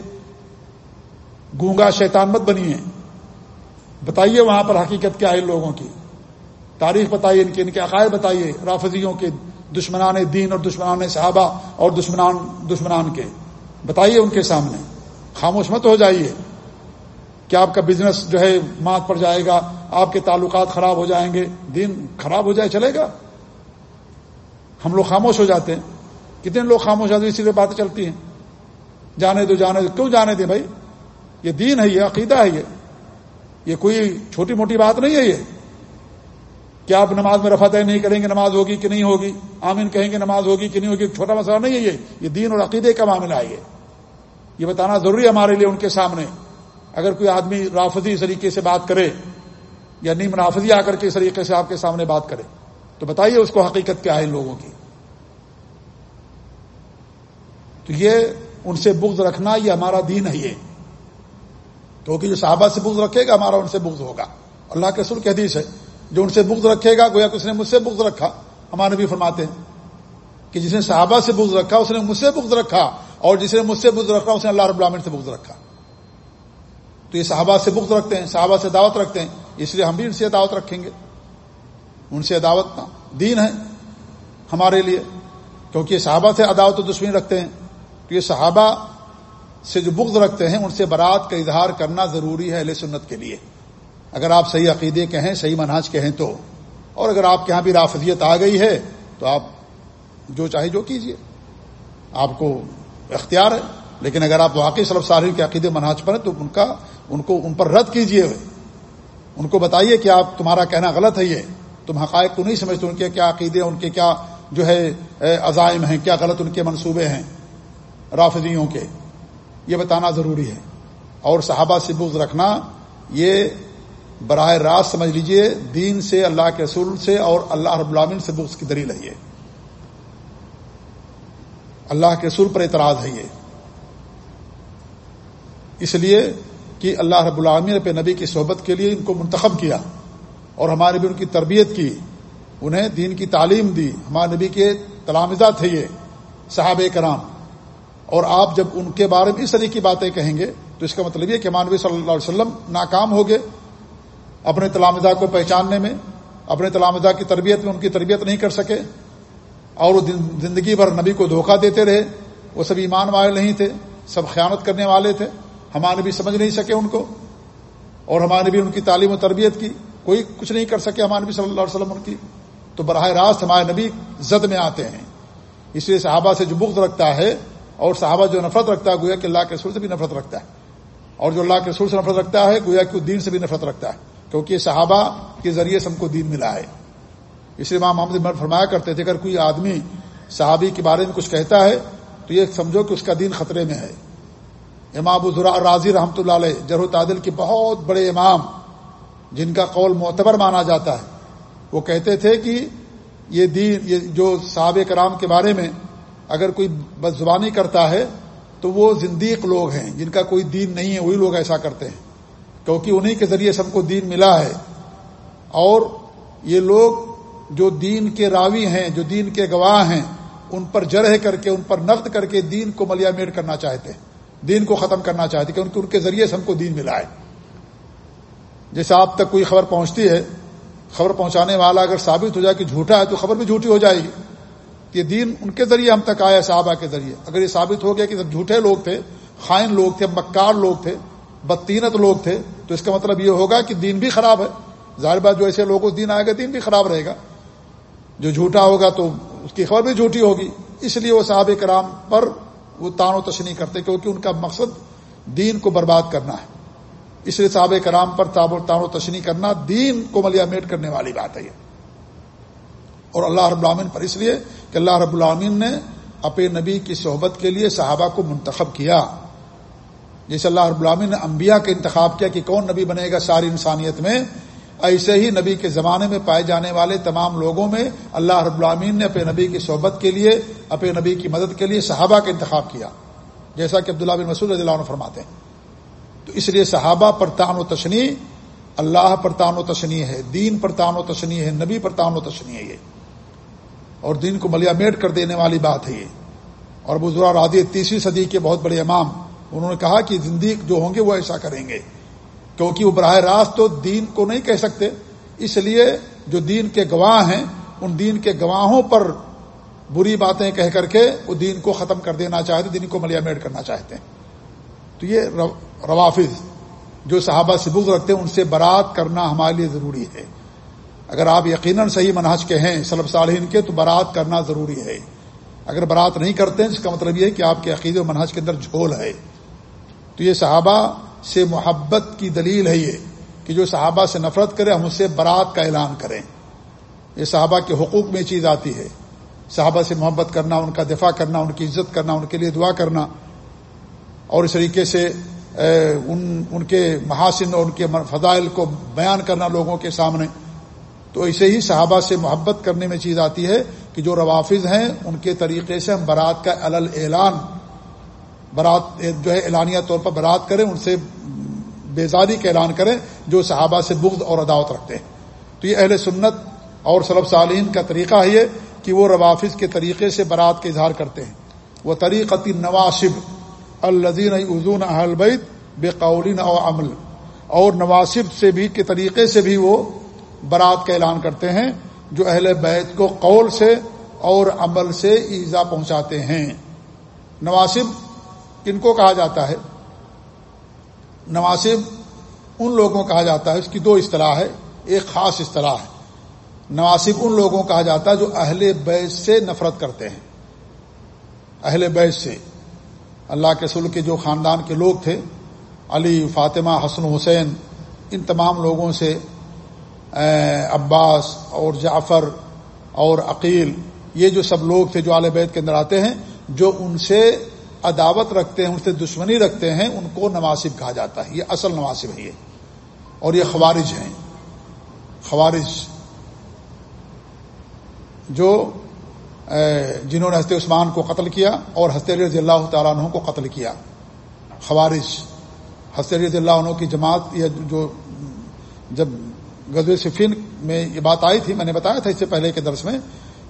گونگا شیطان مت بنیے۔ بتائیے وہاں پر حقیقت کیا ہے لوگوں کی۔ تاریخ بتائیے ان کے ان کے عقائد بتائیے، رافضیوں کے دشمنان دین اور دشمنان صحابہ اور دشمنان دشمنان کے۔ بتائیے ان کے سامنے۔ خاموش مت ہو جائیے۔ کہ آپ کا بزنس جو ہے مات پڑ جائے گا؟ آپ کے تعلقات خراب ہو جائیں گے۔ دین خراب ہو جائے، چلے گا۔ ہم لوگ خاموش ہو جاتے ہیں۔ کتنے لوگ خاموش آدمی اسی لیے باتیں چلتی ہیں؟ جانے دو جانے دو۔ کیوں جانے دیں بھائی؟ یہ دین ہے، یہ عقیدہ ہے، یہ یہ کوئی چھوٹی موٹی بات نہیں ہے یہ۔ کیا آپ نماز میں رفا طے نہیں کریں گے، نماز ہوگی کہ نہیں ہوگی؟ آمین کہیں گے نماز ہوگی کہ نہیں ہوگی؟ چھوٹا مسئلہ نہیں ہے یہ۔ یہ دین اور عقیدے کا معاملہ ہے یہ۔ بتانا ضروری ہے ہمارے لیے ان کے سامنے۔ اگر کوئی آدمی رافضی طریقے سے بات کرے یا نیم رافضی آ کر کے اس طریقے سے آپ کے سامنے بات کرے، تو بتائیے اس کو حقیقت کیا ہے ان لوگوں کی۔ تو یہ ان سے بغض رکھنا یہ ہمارا دین ہے یہ۔ کیونکہ جو صحابہ سے بغض رکھے گا ہمارا ان سے بغض ہوگا۔ اللہ کے سر کی حدیث ہے، جو ان سے بغض رکھے گا، گویا کہ اس نے مجھ سے بغض رکھا۔ ہمارے بھی فرماتے ہیں کہ جس نے صحابہ سے بغض رکھا، اس نے مجھ سے بغض رکھا، اور جس نے مجھ سے بغض رکھا، اس نے اللہ رب العالمین سے بغض رکھا۔ تو یہ صحابہ سے بغض رکھتے ہیں، صحابہ سے دعوت رکھتے ہیں، اس لیے ہم بھی ان سے دعوت رکھیں گے۔ ان سے دعوت دین ہے ہمارے لیے، کیونکہ یہ صحابہ سے عداوت و دشمنی رکھتے ہیں۔ تو یہ صحابہ سے جو بغض رکھتے ہیں ان سے برات کا اظہار کرنا ضروری ہے اہل سنت کے لیے۔ اگر آپ صحیح عقیدے کے ہیں، صحیح مناج کے ہیں تو۔ اور اگر آپ کے یہاں بھی رافضیت آ گئی ہے، تو آپ جو چاہے جو کیجیے آپ کو اختیار ہے، لیکن اگر آپ واقعی صلب صارف کے عقیدے مناج پر ہیں، تو ان کا، ان کو ان پر رد کیجیے ان کو بتائیے کہ آپ، تمہارا کہنا غلط ہے یہ۔ تم حقائق کو نہیں سمجھتے، ان کے کیا عقیدے ان کے کیا جو ہے عزائم ہیں، کیا غلط ان کے منصوبے ہیں رافضیوں کے۔ یہ بتانا ضروری ہے۔ اور صحابہ سے بغض رکھنا، یہ براہ راست سمجھ لیجیے، دین سے، اللہ کے رسول سے اور اللہ رب العامن سے بغض کی دلیل ہے یہ۔ اللہ کے رسول پر اعتراض ہے یہ۔ اس لیے کہ اللہ رب العامین پہ نبی کی صحبت کے لیے ان کو منتخب کیا اور ہمارے بھی ان کی تربیت کی، انہیں دین کی تعلیم دی۔ ہمارے نبی کے تلامزہ تھے یہ، صحابہ کرام۔ اور آپ جب ان کے بارے میں اس طرح کی باتیں کہیں گے، تو اس کا مطلب یہ کہ مانوی صلی اللہ علیہ وسلم ناکام ہو گئے اپنے تلامزہ کو پہچاننے میں، اپنے تلامزہ کی تربیت میں ان کی تربیت نہیں کر سکے، اور وہ زندگی بھر نبی کو دھوکہ دیتے رہے۔ وہ سب ایمان والے نہیں تھے، سب خیانت کرنے والے تھے۔ ہمارے بھی سمجھ نہیں سکے ان کو، اور ہمارے بھی ان کی تعلیم و تربیت کی کوئی کچھ نہیں کر سکے ہمارے نبی صلی اللہ علیہ وسلم ان کی۔ تو براہ راست ہمارے نبی زد میں آتے ہیں۔ اس لیے صحابہ سے جو بغض رکھتا ہے اور صحابہ جو نفرت رکھتا ہے، گویا کہ اللہ کے سر سے بھی نفرت رکھتا ہے۔ اور جو اللہ کے سر سے نفرت رکھتا ہے، گویا کہ دین سے بھی نفرت رکھتا ہے۔ کیونکہ صحابہ کے ذریعے سے ہم کو دین ملا ہے۔ اس لیے ماں محمد عمر فرمایا کرتے تھے، اگر کوئی آدمی صحابی کے بارے میں کچھ کہتا ہے، تو یہ سمجھو کہ اس کا دین خطرے میں ہے۔ امام ابو ذرا راضی رحمۃ اللہ علیہ، جرح تعدل کے بہت بڑے امام، جن کا قول معتبر مانا جاتا ہے۔ وہ کہتے تھے کہ یہ دین، یہ جو صحاب کرام کے بارے میں اگر کوئی بد زبانی کرتا ہے تو وہ زندیق لوگ ہیں، جن کا کوئی دین نہیں ہے، وہی لوگ ایسا کرتے ہیں۔ کیونکہ انہی کے ذریعے سب کو دین ملا ہے۔ اور یہ لوگ جو دین کے راوی ہیں، جو دین کے گواہ ہیں، ان پر جرح کر کے، ان پر نقد کر کے دین کو ملیا میٹ کرنا چاہتے ہیں۔ دین کو ختم کرنا چاہتے ہیں، کیونکہ ان کے ذریعے سے ہم کو دین ملا ہے۔ جیسے آپ تک کوئی خبر پہنچتی ہے، خبر پہنچانے والا اگر ثابت ہو جائے کہ جھوٹا ہے، تو خبر بھی جھوٹی ہو جائے گی۔ یہ دین ان کے ذریعے ہم تک آیا صحابہ کے ذریعے۔ اگر یہ ثابت ہو گیا کہ سب جھوٹے لوگ تھے، خائن لوگ تھے، مکار لوگ تھے، بدتینت لوگ تھے، تو اس کا مطلب یہ ہوگا کہ دین بھی خراب ہے۔ ظاہر بات جو ایسے لوگوں دین آئے گا، دین بھی خراب رہے گا۔ جو جھوٹا ہوگا تو اس کی خبر بھی جھوٹی ہوگی۔ اس لیے وہ صحابہ کرام پر وہ تان و تشنی کرتے کیونکہ ان کا مقصد دین کو برباد کرنا ہے۔ اس لیے صحابہ کرام پر تان و تشنی کرنا، دین کو ملیا میٹ کرنے والی بات ہے یہ۔ اور اللہ رب العامن پر اس لیے کہ اللہ رب العامن نے اپنے نبی کی صحبت کے لیے صحابہ کو منتخب کیا۔ جیسے اللہ رب العامن نے انبیاء کا انتخاب کیا کہ کون نبی بنے گا ساری انسانیت میں، ایسے ہی نبی کے زمانے میں پائے جانے والے تمام لوگوں میں اللہ رب العامین نے اپنے نبی کی صحبت کے لیے، اپنے نبی کی مدد کے لیے صحابہ کا انتخاب کیا۔ جیسا کہ عبداللہ بن مسعود رضی اللہ عنہ فرماتے ہیں۔ تو اس لیے صحابہ پر تان و تشنی، اللہ پر تان و تشنی ہے، دین پر تان و تشنی ہے، نبی پر تان و تشنی ہے یہ۔ اور دین کو ملیا میٹ کر دینے والی بات ہے یہ۔ اور بزرا رادی تیسری صدی کے بہت بڑے امام، انہوں نے کہا کہ زندگی جو ہوں گے وہ ایسا کریں گے۔ کیونکہ وہ براہ راست تو دین کو نہیں کہہ سکتے، اس لیے جو دین کے گواہ ہیں، ان دین کے گواہوں پر بری باتیں کہہ کر کے وہ دین کو ختم کر دینا چاہتے، دین کو ملیا میٹ کرنا چاہتے ہیں۔ تو یہ روافظ جو صحابہ سے بغض رکھتے ہیں، ان سے برات کرنا ہمارے لیے ضروری ہے۔ اگر آپ یقیناً صحیح منہج کے ہیں سلب صالحین کے، تو برات کرنا ضروری ہے۔ اگر برات نہیں کرتے ہیں، اس کا مطلب یہ ہے کہ آپ کے عقید و منہج کے اندر جھول ہے۔ تو یہ صحابہ سے محبت کی دلیل ہے یہ کہ جو صحابہ سے نفرت کرے، ہم اس سے برات کا اعلان کریں۔ یہ صحابہ کے حقوق میں چیز آتی ہے۔ صحابہ سے محبت کرنا، ان کا دفاع کرنا، ان کی عزت کرنا، ان کے لیے دعا کرنا۔ اور اس طریقے سے ان ان کے محاسن اور ان کے فضائل کو بیان کرنا لوگوں کے سامنے۔ تو ایسے ہی صحابہ سے محبت کرنے میں چیز آتی ہے کہ جو روافظ ہیں، ان کے طریقے سے ہم برات کا الل اعلان، برات جو ہے اعلانیہ طور پر برات کریں، ان سے بیزاری کا اعلان کریں جو صحابہ سے بغض اور عداوت رکھتے ہیں۔ تو یہ اہل سنت اور صلب صالین کا طریقہ ہے یہ کہ وہ روافظ کے طریقے سے برات کا اظہار کرتے ہیں۔ وہ طریقتی نواسب الزین اضون البید بے قولین او عمل۔ اور نواسب سے بھی، کے طریقے سے بھی وہ برات کا اعلان کرتے ہیں، جو اہل بیت کو قول سے اور عمل سے ایزا پہنچاتے ہیں۔ نواسب کن کو کہا جاتا ہے؟ نواسب ان لوگوں کہا جاتا ہے، اس کی دو اصطلاح ہے، ایک خاص اصطلاح ہے۔ نواسب ان لوگوں کہا جاتا ہے جو اہل بیت سے نفرت کرتے ہیں۔ اہل بیت سے۔ اللہ کے سل کے جو خاندان کے لوگ تھے، علی، فاطمہ، حسن، حسین، ان تمام لوگوں سے عباس اور جعفر اور عقیل، یہ جو سب لوگ تھے جو علیہ بیت کے اندر آتے ہیں، جو ان سے عداوت رکھتے ہیں، ان سے دشمنی رکھتے ہیں، ان کو نواسب کہا جاتا ہے۔ یہ اصل نواسب ہے یہ۔ اور یہ خوارج ہیں۔ خوارج جو جنہوں نے حضرت عثمان کو قتل کیا اور حضرت رضی اللہ تعالیٰ عنہ کو قتل کیا۔ خوارش حضرت رضی اللہ عنہ کی جماعت، یہ جو، جب غزل صفین میں یہ بات آئی تھی، میں نے بتایا تھا اس سے پہلے کے درس میں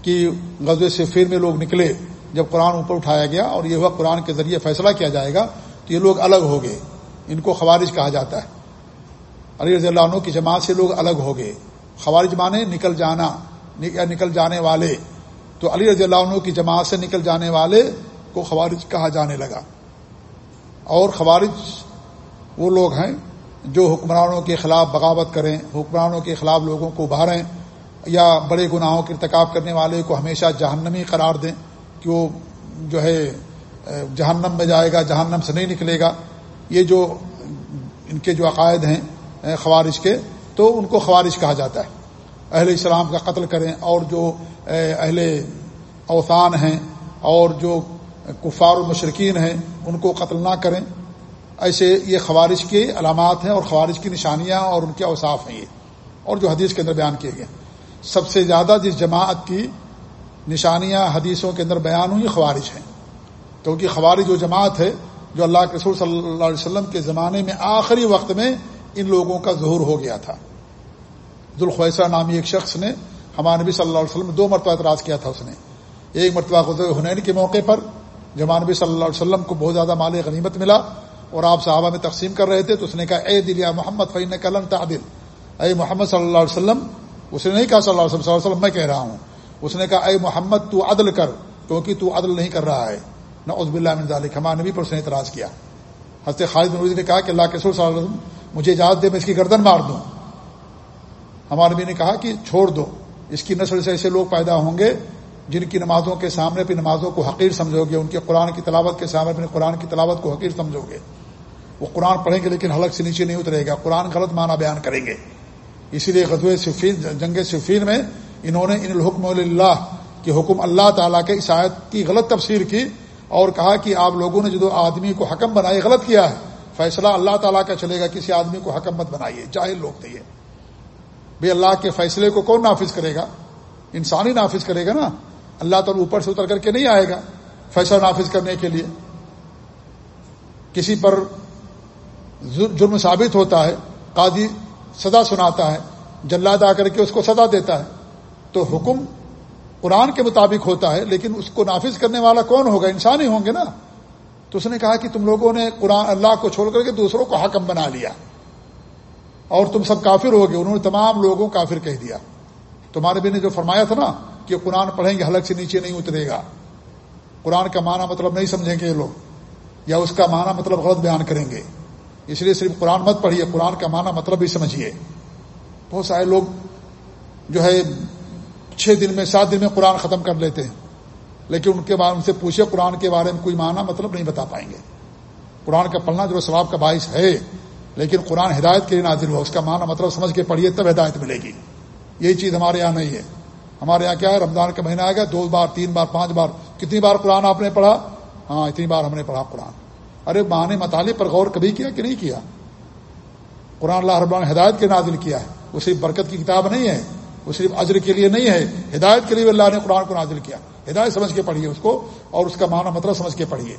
کہ غزل صفین میں لوگ نکلے جب قرآن اوپر اٹھایا گیا اور یہ ہوا قرآن کے ذریعے فیصلہ کیا جائے گا تو یہ لوگ الگ ہو گئے۔ ان کو خوارج کہا جاتا ہے۔ علی رضی اللہ عنہ کی جماعت سے لوگ الگ ہو گئے۔ خوارج مانے نکل جانا یا نکل جانے والے۔ تو علی رضی اللہ عنہ کی جماعت سے نکل جانے والے کو خوارج کہا جانے لگا۔ اور خوارج وہ لوگ ہیں جو حکمرانوں کے خلاف بغاوت کریں، حکمرانوں کے خلاف لوگوں کو ابھاریں یا بڑے گناہوں کے ارتکاب کرنے والے کو ہمیشہ جہنمی قرار دیں کہ وہ جو ہے، جہنم میں جائے گا، جہنم سے نہیں نکلے گا۔ یہ جو ان کے جو عقائد ہیں خوارش کے، تو ان کو خوارش کہا جاتا ہے۔ اہل اسلام کا قتل کریں اور جو اہل اوسان ہیں اور جو کفار و مشرقین ہیں، ان کو قتل نہ کریں۔ ایسے یہ خوارش کی علامات ہیں اور خوارش کی نشانیاں اور ان کے اوصاف ہیں یہ، اور جو حدیث کے اندر بیان کیے گئے۔ سب سے زیادہ جس جماعت کی نشانیاں حدیثوں کے اندر بیان ہوئی خوارش ہیں۔ کیونکہ خوارج جو جماعت ہے جو اللہ کے رسول صلی اللہ علیہ وسلم کے زمانے میں آخری وقت میں ان لوگوں کا ظہور ہو گیا تھا۔ ذوالخویسہ نامی ایک شخص نے ہمارے نبی صلی اللہ علیہ وسلم دو مرتبہ اعتراض کیا تھا اس نے۔ ایک مرتبہ غزل حنین کے موقع پر جب نبی صلی اللہ علیہ وسلم کو بہت زیادہ مال غنیمت ملا اور آپ صحابہ میں تقسیم کر رہے تھے تو اس نے کہا، اے دلیا محمد فین کلم تعدل۔ اے محمد صلی اللہ علیہ وسلم، اس نے نہیں کہا صلی اللہ علیہ وسلم وسلم، میں کہہ رہا ہوں۔ اس نے کہا، اے محمد، تو عدل کر، کیونکہ تو عدل نہیں کر رہا ہے۔ نہ عزب اللہ ذالک ہمارے نبی پر اس نے اعتراض کیا۔ حضرت خالد نویز نے کہا کہ اللہ کے صلی اللہ علیہ وسلم، مجھے اجازت دے، میں اس کی گردن مار دوں۔ ہمارے نبی نے کہا کہ چھوڑ دو۔ اس کی نسل سے ایسے لوگ پیدا ہوں گے جن کی نمازوں کے سامنے اپنی نمازوں کو حقیر سمجھو گے، ان کے قرآن کی تلاوت کے سامنے اپنے قرآن کی تلاوت کو حقیر سمجھو گے۔ وہ قرآن پڑھیں گے لیکن حلق سے نیچے نہیں اترے گا۔ قرآن غلط معنی بیان کریں گے۔ اسی لیے غزو صفین جنگ صفین میں انہوں نے ان الحکم اللہ کہ حکم اللہ تعالیٰ کے عیسائیت کی غلط تفسیر کی اور کہا کہ آپ لوگوں نے جو آدمی کو حکم بنائے غلط کیا ہے، فیصلہ اللہ تعالیٰ کا چلے گا، کسی آدمی کو حکم مت بنائیے۔ جاہل لوگ تھے یہ۔ بھائی اللہ کے فیصلے کو کون نافذ کرے گا؟ انسان ہی نافذ کرے گا نا۔ اللہ تعالیٰ اوپر سے اتر کر کے نہیں آئے گا فیصلہ نافذ کرنے کے لیے۔ کسی پر جرم ثابت ہوتا ہے، قاضی سزا سناتا ہے، جلاد آ کر کے اس کو سزا دیتا ہے۔ تو حکم قرآن کے مطابق ہوتا ہے، لیکن اس کو نافذ کرنے والا کون ہوگا؟ انسان ہی ہوں گے نا۔ تو اس نے کہا کہ تم لوگوں نے قرآن اللہ کو چھوڑ کر کے دوسروں کو حکم بنا لیا۔ اور تم سب کافر ہو گئے انہوں نے تمام لوگوں کافر کہہ دیا۔ تمہارے بھی نے جو فرمایا تھا نا کہ قرآن پڑھیں گے، حلق سے نیچے نہیں اترے گا۔ قرآن کا معنی مطلب نہیں سمجھیں گے یہ لوگ، یا اس کا معنی مطلب غلط بیان کریں گے۔ اس لیے صرف قرآن مت پڑھیے، قرآن کا معنی مطلب بھی سمجھیے۔ بہت سارے لوگ جو ہے چھ دن میں، سات دن میں قرآن ختم کر لیتے ہیں، لیکن ان کے بارے ان سے پوچھے قرآن کے بارے میں کوئی معنی مطلب نہیں بتا پائیں گے۔ قرآن کا پڑھنا جو ثواب کا باعث ہے، لیکن قرآن ہدایت کے لیے نازل ہوا، اس کا معنی مطلب سمجھ کے پڑھیے، تب ہدایت ملے گی۔ یہی چیز ہمارے یہاں نہیں ہے۔ ہمارے یہاں کیا ہے؟ رمضان کا مہینہ آئے گا، دو بار، تین بار، پانچ بار۔ کتنی بار قرآن آپ نے پڑھا؟ ہاں اتنی بار ہم نے پڑھا قرآن۔ ارے معنی مطالعے پر غور کبھی کیا کہ نہیں کیا؟ قرآن اللہ رب نے ہدایت کے نازل کیا ہے۔ وہ صرف برکت کی کتاب نہیں ہے، وہ صرف اجر کے لیے نہیں ہے۔ ہدایت کے لیے اللہ نے قرآن کو نازل کیا۔ ہدایت سمجھ کے پڑھیے اس کو اور اس کا معنی مطلب سمجھ کے پڑھیے۔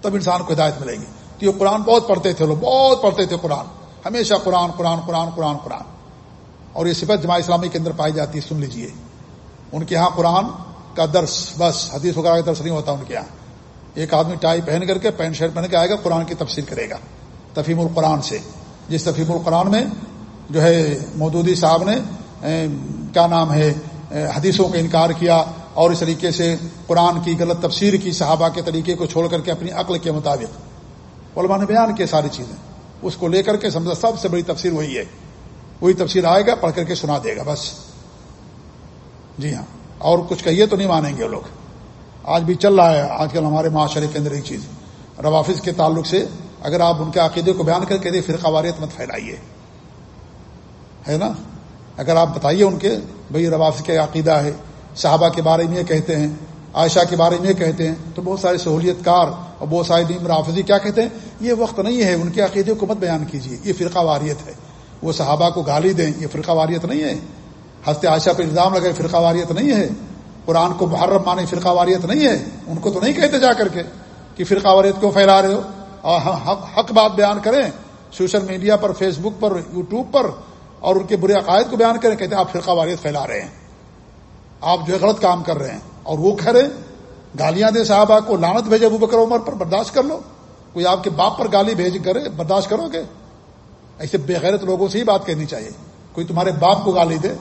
تب انسان کو ہدایت ملے گی۔ تو یہ قرآن بہت پڑھتے تھے لوگ، بہت پڑھتے تھے قرآن۔ ہمیشہ قرآن قرآن قرآن قرآن قرآن۔ اور یہ صفت جماعت اسلامی کے اندر پائی جاتی ہے، سن لیجیے۔ ان کے ہاں قرآن کا درس، بس، حدیث وغیرہ کا درس نہیں ہوتا ان کے یہاں ایک آدمی ٹائی پہن کر کے پینٹ شرٹ پہن کے آئے گا، قرآن کی تفسیر کرے گا۔ تفیم القرآن سے۔ جس تفیم القرآن میں جو ہے مودودی صاحب نے کیا نام ہے حدیثوں کا انکار کیا اور اس طریقے سے قرآن کی غلط تفسیر کی صحابہ کے طریقے کو چھوڑ کر کے اپنی عقل کے مطابق۔ علماء نے بیان کیا ساری چیزیں۔ اس کو لے کر کے سمجھا، سب سے بڑی تفسیر وہی ہے۔ وہی تفسیر آئے گا، پڑھ کر کے سنا دے گا، بس۔ جی ہاں۔ اور کچھ کہیے تو نہیں مانیں گے وہ لوگ۔ آج بھی چل رہا ہے۔ آج کل ہمارے معاشرے کے اندر ایک چیز۔ روافظ کے تعلق سے اگر آپ ان کے عقیدے کو بیان کر کے فرقہ واریت مت پھیلائیے۔ ہے نا؟ اگر آپ بتائیے ان کے بھائی روافظ کا عقیدہ ہے، صحابہ کے بارے میں یہ کہتے ہیں، عائشہ کے بارے میں یہ کہتے ہیں، تو بہت سارے سہولیت کار اور بہت سارے نیم رافظی کیا کہتے ہیں؟ یہ وقت نہیں ہے، ان کے عقیدے کو مت بیان کیجیے۔ یہ فرقہ واریت ہے۔ وہ صحابہ کو گالی دیں، یہ فرقہ واریت نہیں ہے۔ ہنستے عائشہ پہ الزام لگے فرقہ واریت نہیں ہے۔ قرآن کو محرم مانے فرقہ واریت نہیں ہے، ان کو تو نہیں کہتے جا کر کے کہ فرقہ واریت کیوں پھیلا رہے ہو۔ اور حق بات بیان کریں، سوشل میڈیا پر فیس بک پر، یوٹیوب پر، اور ان کے برے عقائد کو بیان کریں، کہتے ہیں آپ فرقہ واریت پھیلا رہے ہیں۔ آپ جو ہے غلط کام کر رہے ہیں، اور وہ کہہ رہے گالیاں دے صاحب کو لانت بھیجے ابو بکر عمر پر، برداشت کر لو۔ کوئی آپ کے باپ پر گالی بھیج کرے، برداشت کرو گے۔ ایسے بےغیرت لوگوں سے ہی بات کہنی چاہیے۔ کوئی تمہارے باپ کو گالی دے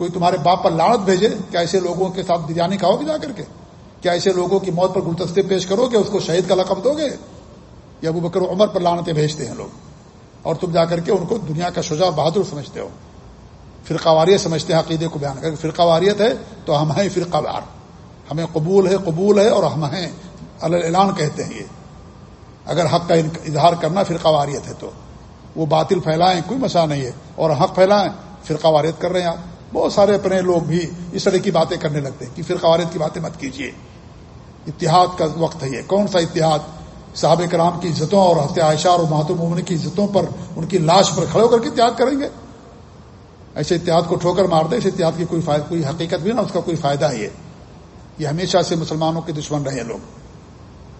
کوئی تمہارے باپ پر لانت بھیجے، کیا ایسے لوگوں کے ساتھ بریانی کھاؤ گے جا کر کے؟ کیا ایسے لوگوں کی موت پر گلدستے پیش کرو گے، اس کو شہید کا لقب دو گے؟ یا ابو بکر عمر پر لانتیں بھیجتے ہیں لوگ۔ اور تم جا کر کے ان کو دنیا کا شجاع بہادر سمجھتے ہو۔ فرقہ واریت سمجھتے ہیں، عقیدے کو بیان کر فرقہ واریت ہے تو ہم ہیں فرقہ وار۔ ہمیں قبول ہے قبول ہے اور ہم ہیں۔ اعلان کہتے ہیں یہ۔ اگر حق کا اظہار کرنا فرقہ واریت ہے تو۔ وہ باطل پھیلائیں، کوئی مسئلہ نہیں ہے۔ اور حق پھیلائیں، فرقہ واریت کر رہے ہیں آپ۔ بہت سارے اپنے لوگ بھی اس طرح کی باتیں کرنے لگتے ہیں کہ فرقہ واریت کی باتیں مت کیجیے اتحاد کا وقت ہے یہ۔ کون سا اتحاد؟ صحابہ کرام کی عزتوں اور ہفتے عائشہ اور محتوب عمر کی عزتوں پر ان کی لاش پر کھڑے ہو کر کے اتحاد کریں گے؟ ایسے اتحاد کو ٹھوکر مار دے اس اتحاد کی کوئی کوئی حقیقت بھی نہ، اس کا کوئی فائدہ ہی ہے۔ یہ ہمیشہ سے مسلمانوں کے دشمن رہے لوگ۔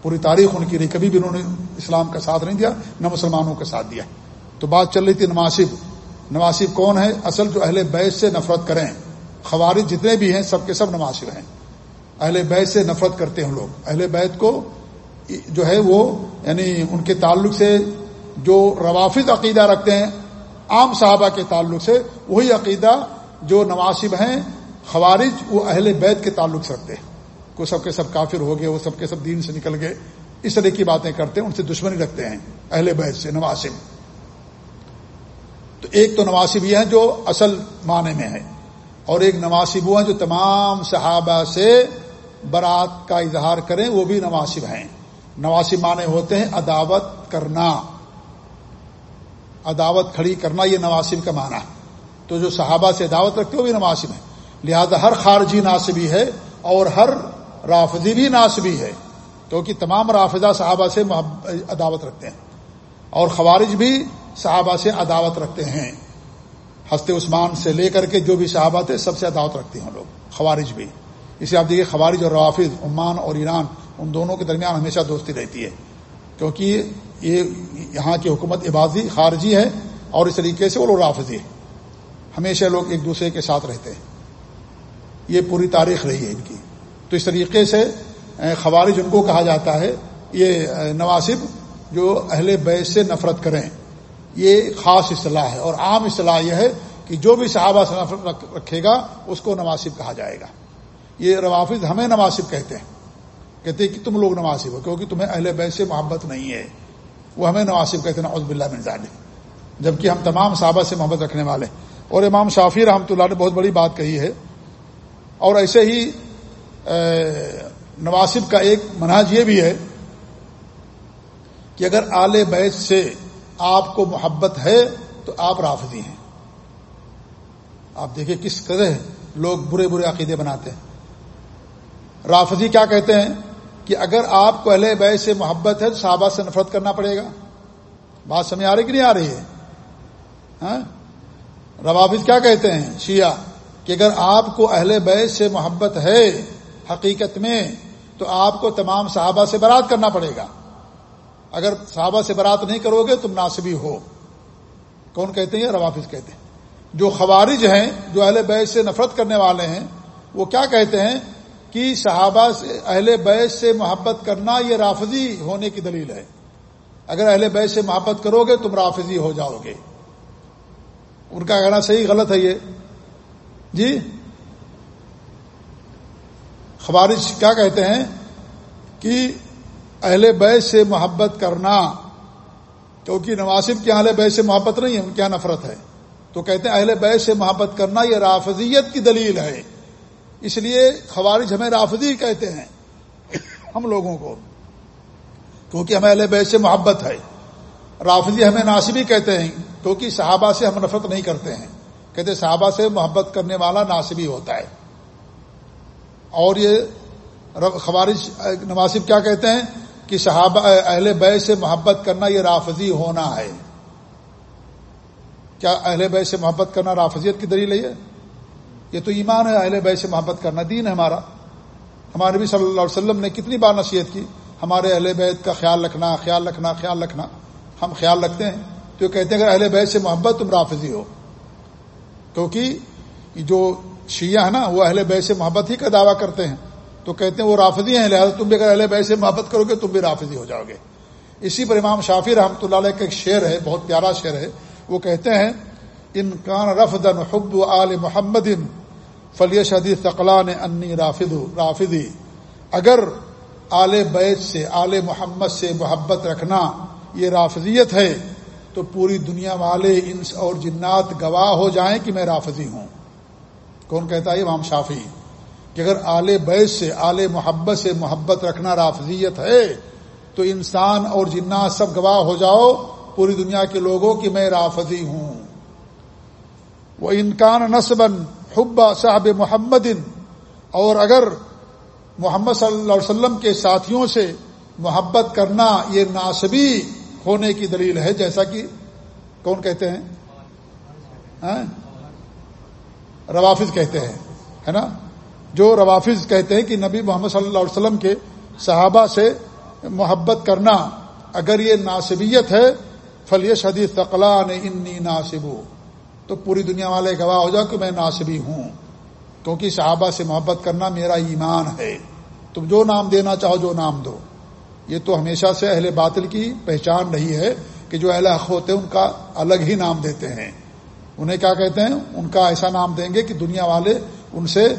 پوری تاریخ ان کی رہی، کبھی بھی انہوں نے اسلام کا ساتھ نہیں دیا، نہ مسلمانوں کا ساتھ دیا۔ تو بات چل رہی تھی نماسب نواسب کون ہے اصل جو اہل بیت سے نفرت کریں۔ خوارج جتنے بھی ہیں، سب کے سب نواسب ہیں۔ اہل بیت سے نفرت کرتے ہیں لوگ۔ اہل بیت کو جو ہے وہ یعنی ان کے تعلق سے جو روافظ عقیدہ رکھتے ہیں، عام صحابہ کے تعلق سے وہی عقیدہ جو نواسب ہیں، خوارج وہ اہل بیت کے تعلق سے رکھتے ہیں۔ کو سب کے سب کافر ہو گئے، وہ سب کے سب دین سے نکل گئے۔ اس طرح کی باتیں کرتے ہیں، ان سے دشمنی رکھتے ہیں اہل بیت سے، نواسب۔ تو ایک تو نواسب یہ ہیں جو اصل معنی میں ہے اور ایک نواسب وہ ہیں جو تمام صحابہ سے برات کا اظہار کریں، وہ بھی نواسب ہیں۔ نواسب معنی ہوتے ہیں عداوت کرنا۔ عداوت کھڑی کرنا یہ نواسب کا معنی ہے۔ تو جو صحابہ سے دعوت رکھتے وہ بھی نواسب ہیں۔ لہذا ہر خارجی ناصبی ہے اور ہر رافضی بھی ناصبی ہے۔ کیونکہ تمام رافضہ صحابہ سے عداوت رکھتے ہیں۔ اور خوارج بھی صحابہ سے عداوت رکھتے ہیں۔ ہست عثمان سے لے کر کے جو بھی صحابہ تھے، سب سے عداوت رکھتے ہیں لوگ۔ خوارج بھی۔ اسے آپ دیکھیے، خوارج اور روافظ، عمان اور ایران، ان دونوں کے درمیان ہمیشہ دوستی رہتی ہے۔ کیونکہ یہ یہاں کی حکومت عبادی، خارجی ہے اور اس طریقے سے وہ لوگ رافضی ہے ہمیشہ لوگ ایک دوسرے کے ساتھ رہتے ہیں۔ یہ پوری تاریخ رہی ہے ان کی۔ تو اس طریقے سے خوارج ان کو کہا جاتا ہے، یہ نواسب جو اہل بیس سے نفرت کریں۔ یہ خاص اصطلاح ہے اور عام اصطلاح یہ ہے کہ جو بھی صحابہ سے رکھے گا، اس کو نواسب کہا جائے گا۔ یہ روافظ ہمیں نواسب کہتے ہیں۔ کہتے ہیں کہ تم لوگ نواسب ہو، کیونکہ تمہیں اہل بیس سے محبت نہیں ہے۔ وہ ہمیں نواسب کہتے ہیں عزب اللہ مرزا جبکہ ہم تمام صحابہ سے محبت رکھنے والے اور امام شافی رحمۃ اللہ نے بہت بڑی بات کہی ہے۔ اور ایسے ہی نواسب کا ایک مناج یہ بھی ہے کہ اگر آل بیت سے آپ کو محبت ہے تو آپ رافضی ہیں۔ آپ دیکھیں کس قدر لوگ برے برے عقیدے بناتے ہیں۔ رافضی کیا کہتے ہیں؟ کہ اگر آپ کو اہل بیت سے محبت ہے تو صحابہ سے نفرت کرنا پڑے گا۔ بات سمجھ آ رہی کہ نہیں آ رہی ہے؟ ہاں؟ روابط کیا کہتے ہیں؟ شیعہ، کہ اگر آپ کو اہل بیت سے محبت ہے حقیقت میں، تو آپ کو تمام صحابہ سے برات کرنا پڑے گا۔ اگر صحابہ سے برات نہیں کرو گے تم ناسبی ہو۔ کون کہتے ہیں؟ روافظ کہتے ہیں۔ جو خوارج ہیں، جو اہل بیت سے نفرت کرنے والے ہیں، وہ کیا کہتے ہیں؟ کہ صحابہ سے، اہل بیت سے محبت کرنا یہ رافضی ہونے کی دلیل ہے۔ اگر اہل بیت سے محبت کرو گے، تم رافضی ہو جاؤ گے۔ ان کا کہنا صحیح غلط ہے یہ۔ جی؟ خوارج کیا کہتے ہیں؟ کہ اہل بیت سے محبت کرنا، کیونکہ نواسب کے اہل بیت سے محبت نہیں ہے، ان کیا نفرت ہے؟ تو کہتے ہیں اہل بیت سے محبت کرنا یہ رافضیت کی دلیل ہے۔ اس لیے خوارج ہمیں رافضی کہتے ہیں ہم لوگوں کو، کیونکہ ہمیں اہل بیت سے محبت ہے۔ رافضی ہمیں ناصبی کہتے ہیں، کیونکہ صحابہ سے ہم نفرت نہیں کرتے ہیں۔ کہتے صحابہ سے محبت کرنے والا ناصبی ہوتا ہے۔ اور یہ خوارج، نواسب کیا کہتے ہیں؟ کہ صحابہ اہل بیت سے محبت کرنا یہ رافضی ہونا ہے۔ کیا اہل بیت سے محبت کرنا رافضیت کی دلیل ہے یہ؟ تو ایمان ہے اہل بیت سے محبت کرنا، دین ہے ہمارا۔ ہمارے نبی صلی اللہ علیہ وسلم نے کتنی بار نصیحت کی، ہمارے اہل بیت کا خیال رکھنا خیال رکھنا خیال رکھنا۔ ہم خیال رکھتے ہیں تو کہتے ہیں اگر اہل بیت سے محبت تم رافضی ہو۔ کیونکہ جو شیعہ ہے نا، وہ اہل بیت سے محبت ہی کا دعویٰ کرتے ہیں۔ تو کہتے ہیں وہ رافضی ہیں، لہٰذا تم بھی اگر اہل بیت سے محبت کرو گے، تم بھی رافضی ہو جاؤ گے۔ اسی پر امام شافی رحمۃ اللہ علیہ کا ایک شعر ہے، بہت پیارا شعر ہے۔ وہ کہتے ہیں انکان رفدن حب آل محمد فلی شدی ثقلان انی رافد رافدی اگر آل بیت سے، آل محمد سے محبت رکھنا یہ رافضیت ہے، تو پوری دنیا والے انس اور جنات گواہ ہو جائیں کہ میں رافضی ہوں۔ کون کہتا ہے امام شافی کہ اگر آل بیت سے، آل محبت سے محبت رکھنا رافضیت ہے، تو انسان اور جنات سب گواہ ہو جاؤ، پوری دنیا کے لوگوں کی میں رافضی ہوں۔ وہ انکان نصبن حبا صاحب محمد، اور اگر محمد صلی اللہ علیہ وسلم کے ساتھیوں سے محبت کرنا یہ ناسبی ہونے کی دلیل ہے، جیسا کہ کون کہتے ہیں؟ ہاں؟ روافظ کہتے ہیں، ہے نا؟ جو روافظ کہتے ہیں کہ نبی محمد صلی اللہ علیہ وسلم کے صحابہ سے محبت کرنا اگر یہ ناصبیت ہے فلیش حدیث تقلا نے انی ناصبو تو پوری دنیا والے گواہ ہو جاؤ کہ میں ناصبی ہوں۔ کیونکہ صحابہ سے محبت کرنا میرا ایمان ہے۔ تم جو نام دینا چاہو جو نام دو۔ یہ تو ہمیشہ سے اہل باطل کی پہچان رہی ہے کہ جو اہل حق ہوتے ہیں، ان کا الگ ہی نام دیتے ہیں۔ انہیں کیا کہتے ہیں؟ ان کا ایسا نام دیں گے کہ دنیا والے ان سے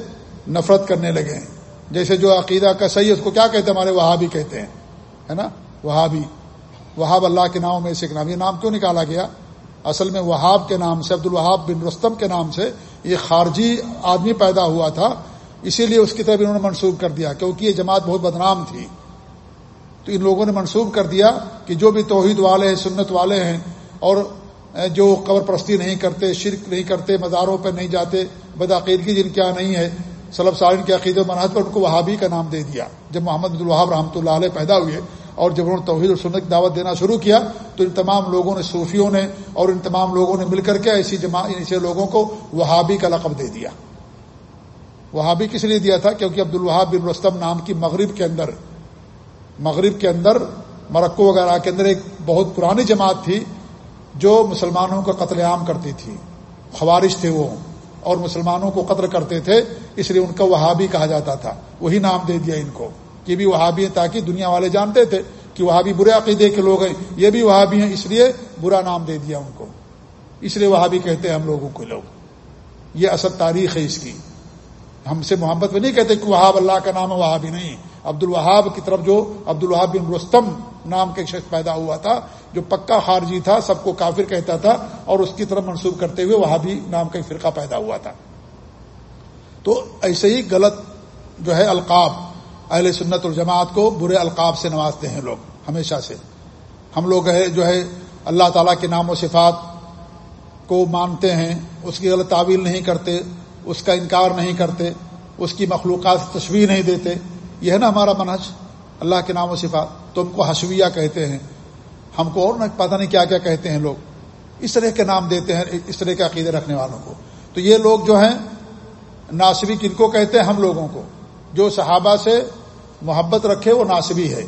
نفرت کرنے لگے ہیں۔ جیسے جو عقیدہ کا صحیح ہے اس کو کیا کہتے ہیں؟ ہمارے وہابی کہتے ہیں، ہے نا؟ وہابی۔ وہاب اللہ کے نام میں سے ایک نام۔ یہ نام کیوں نکالا گیا؟ اصل میں وہاب کے نام سے عبد الوہاب بن رستم کے نام سے یہ خارجی آدمی پیدا ہوا تھا۔ اسی لیے اس کی طرف انہوں نے منسوخ کر دیا، کیونکہ یہ جماعت بہت بدنام تھی۔ تو ان لوگوں نے منسوخ کر دیا کہ جو بھی توحید والے ہیں، سنت والے ہیں، اور جو قبر پرستی نہیں کرتے، شرک نہیں کرتے، مزاروں پہ نہیں جاتے، بدعقیدگی جن کیا نہیں ہے سلب سالن کے عقید و منحط پر ان کو وہابی کا نام دے دیا۔ جب محمد الوہاب رحمۃ اللہ علیہ پیدا ہوئے اور جب انہوں نے توحید اور سنت دعوت دینا شروع کیا، تو ان تمام لوگوں نے، صوفیوں نے اور ان تمام لوگوں نے مل کر کے ایسی جماع ایسے لوگوں کو وہابی کا لقب دے دیا۔ وہابی کس لیے دیا تھا؟ کیونکہ عبد الوہاب بن رستم نام کی مغرب کے اندر، مغرب کے اندر مرکو وغیرہ کے اندر ایک بہت پرانی جماعت تھی جو مسلمانوں کا قتل عام کرتی تھی۔ خوارش تھے وہ۔ اور مسلمانوں کو قتل کرتے تھے، اس لیے ان کا وہابی کہا جاتا تھا۔ وہی نام دے دیا ان کو۔ کہ بھی وہابی ہیں تاکہ دنیا والے جانتے تھے کہ وہابی برے عقیدے کے لوگ ہیں۔ یہ بھی وہابی ہیں، اس لیے برا نام دے دیا ان کو۔ اس لیے وہابی کہتے ہیں ہم لوگوں کو لوگ۔ یہ اصل تاریخ ہے اس کی۔ ہم سے محبت میں نہیں کہتے کہ وہاب اللہ کا نام ہے، وہابی نہیں۔ عبد الوہاب کی طرف جو عبد الوہاب بن رستم نام کا ایک شخص پیدا ہوا تھا، جو پکا خارجی تھا، سب کو کافر کہتا تھا اور اس کی طرف منسوخ کرتے ہوئے وہابی نام کا ایک فرقہ پیدا ہوا تھا۔ تو ایسے ہی غلط جو ہے القاب، اہل سنت الجماعت کو برے القاب سے نوازتے ہیں لوگ، ہمیشہ سے۔ ہم لوگ ہے، جو ہے اللہ تعالیٰ کے نام و صفات کو مانتے ہیں، اس کی غلط تعویل نہیں کرتے، اس کا انکار نہیں کرتے، اس کی مخلوقات تشویح نہیں دیتے۔ یہ ہے نا ہمارا منحج اللہ کے نام و صفات۔ تو ہم کو حشویہ کہتے ہیں۔ ہم کو اور پتہ نہیں کیا کیا کہتے ہیں لوگ۔ اس طرح کے نام دیتے ہیں، اس طرح کے عقیدے رکھنے والوں کو۔ تو یہ لوگ جو ہیں ناصبی کن کو کہتے ہیں ہم لوگوں کو؟ جو صحابہ سے محبت رکھے، وہ ناصبی ہے۔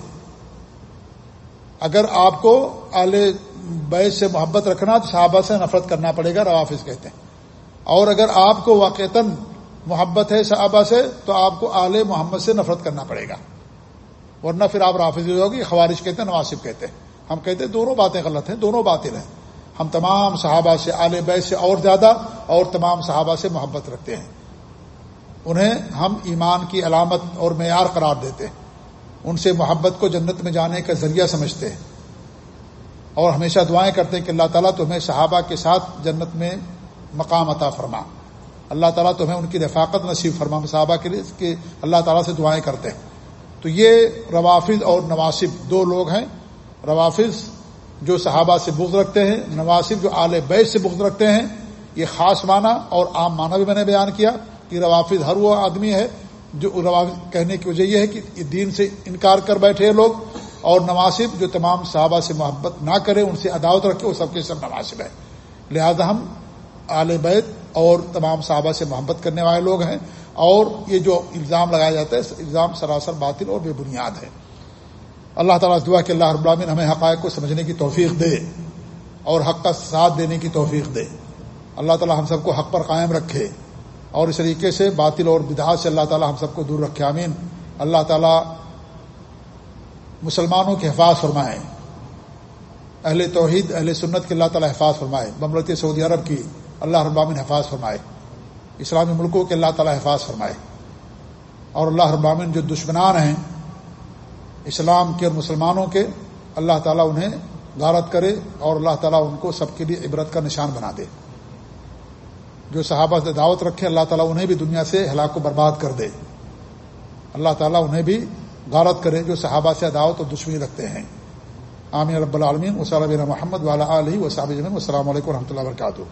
اگر آپ کو اعلی بیس سے محبت رکھنا تو صحابہ سے نفرت کرنا پڑے گا روافظ کہتے ہیں۔ اور اگر آپ کو واقعتاً محبت ہے صحابہ سے، تو آپ کو اعلی محمد سے نفرت کرنا پڑے گا۔ ورنہ پھر آپ رافظ ہوگی خوارش کہتے ہیں، نواسب کہتے ہیں۔ ہم کہتے ہیں دونوں باتیں غلط ہیں، دونوں باتیں ہیں۔ ہم تمام صحابہ سے اعلی بیس سے اور زیادہ اور تمام صحابہ سے محبت رکھتے ہیں۔ انہیں ہم ایمان کی علامت اور معیار قرار دیتے ہیں۔ ان سے محبت کو جنت میں جانے کا ذریعہ سمجھتے ہیں۔ اور ہمیشہ دعائیں کرتے ہیں کہ اللہ تعالیٰ تمہیں صحابہ کے ساتھ جنت میں مقام عطا فرما۔ اللہ تعالیٰ تمہیں ان کی رفاقت نصیب فرما۔ صحابہ کے لیے کہ اللہ تعالیٰ سے دعائیں کرتے ہیں۔ تو یہ روافظ اور نواسب دو لوگ ہیں۔ روافظ جو صحابہ سے بغض رکھتے ہیں، نواسب جو اعلی بیت سے بغض رکھتے ہیں، یہ خاص معنی اور عام معنی بھی میں نے بیان کیا کہ روافظ ہر وہ آدمی ہے جو روافظ کہنے کی وجہ یہ ہے کہ دین سے انکار کر بیٹھے لوگ اور نواسب جو تمام صحابہ سے محبت نہ کرے، ان سے عداوت رکھے، وہ سب کے سب نواسب ہے لہذا ہم اعلی بیت اور تمام صحابہ سے محبت کرنے والے لوگ ہیں۔ اور یہ جو الزام لگایا جاتا ہے، الزام سراسر باطل اور بے بنیاد ہے۔ اللہ تعالیٰ دعا کہ اللہ رب العالمین ہمیں حقائق کو سمجھنے کی توفیق دے اور حق کا ساتھ دینے کی توفیق دے۔ اللہ تعالیٰ ہم سب کو حق پر قائم رکھے اور اس طریقے سے باطل اور بدعات سے اللہ تعالیٰ ہم سب کو دور رکھے، آمین۔ اللہ تعالیٰ مسلمانوں کے حفاظ فرمائے۔ اہل توحید، اہل سنت کے اللہ تعالیٰ حفاظ فرمائے۔ بمرت سعودی عرب کی اللہ رب العالمین حفاظ فرمائے۔ اسلامی ملکوں کے اللہ تعالیٰ حفاظ فرمائے۔ اور اللہ رب العالمین جو دشمنان ہیں، اسلام کے اور مسلمانوں کے، اللہ تعالیٰ انہیں غارت کرے اور اللہ تعالیٰ ان کو سب کے لیے عبرت کا نشان بنا دے۔ جو صحابہ سے دعوت رکھے، اللہ تعالیٰ انہیں بھی دنیا سے ہلاک کو برباد کر دے۔ اللہ تعالیٰ انہیں بھی غارت کرے جو صحابہ سے دعوت اور دشمنی رکھتے ہیں۔ عامر رب العالمین۔ وصالبین محمد والا علیہ وصاب السلام علیکم و رحمۃ اللہ وبرکاتہ۔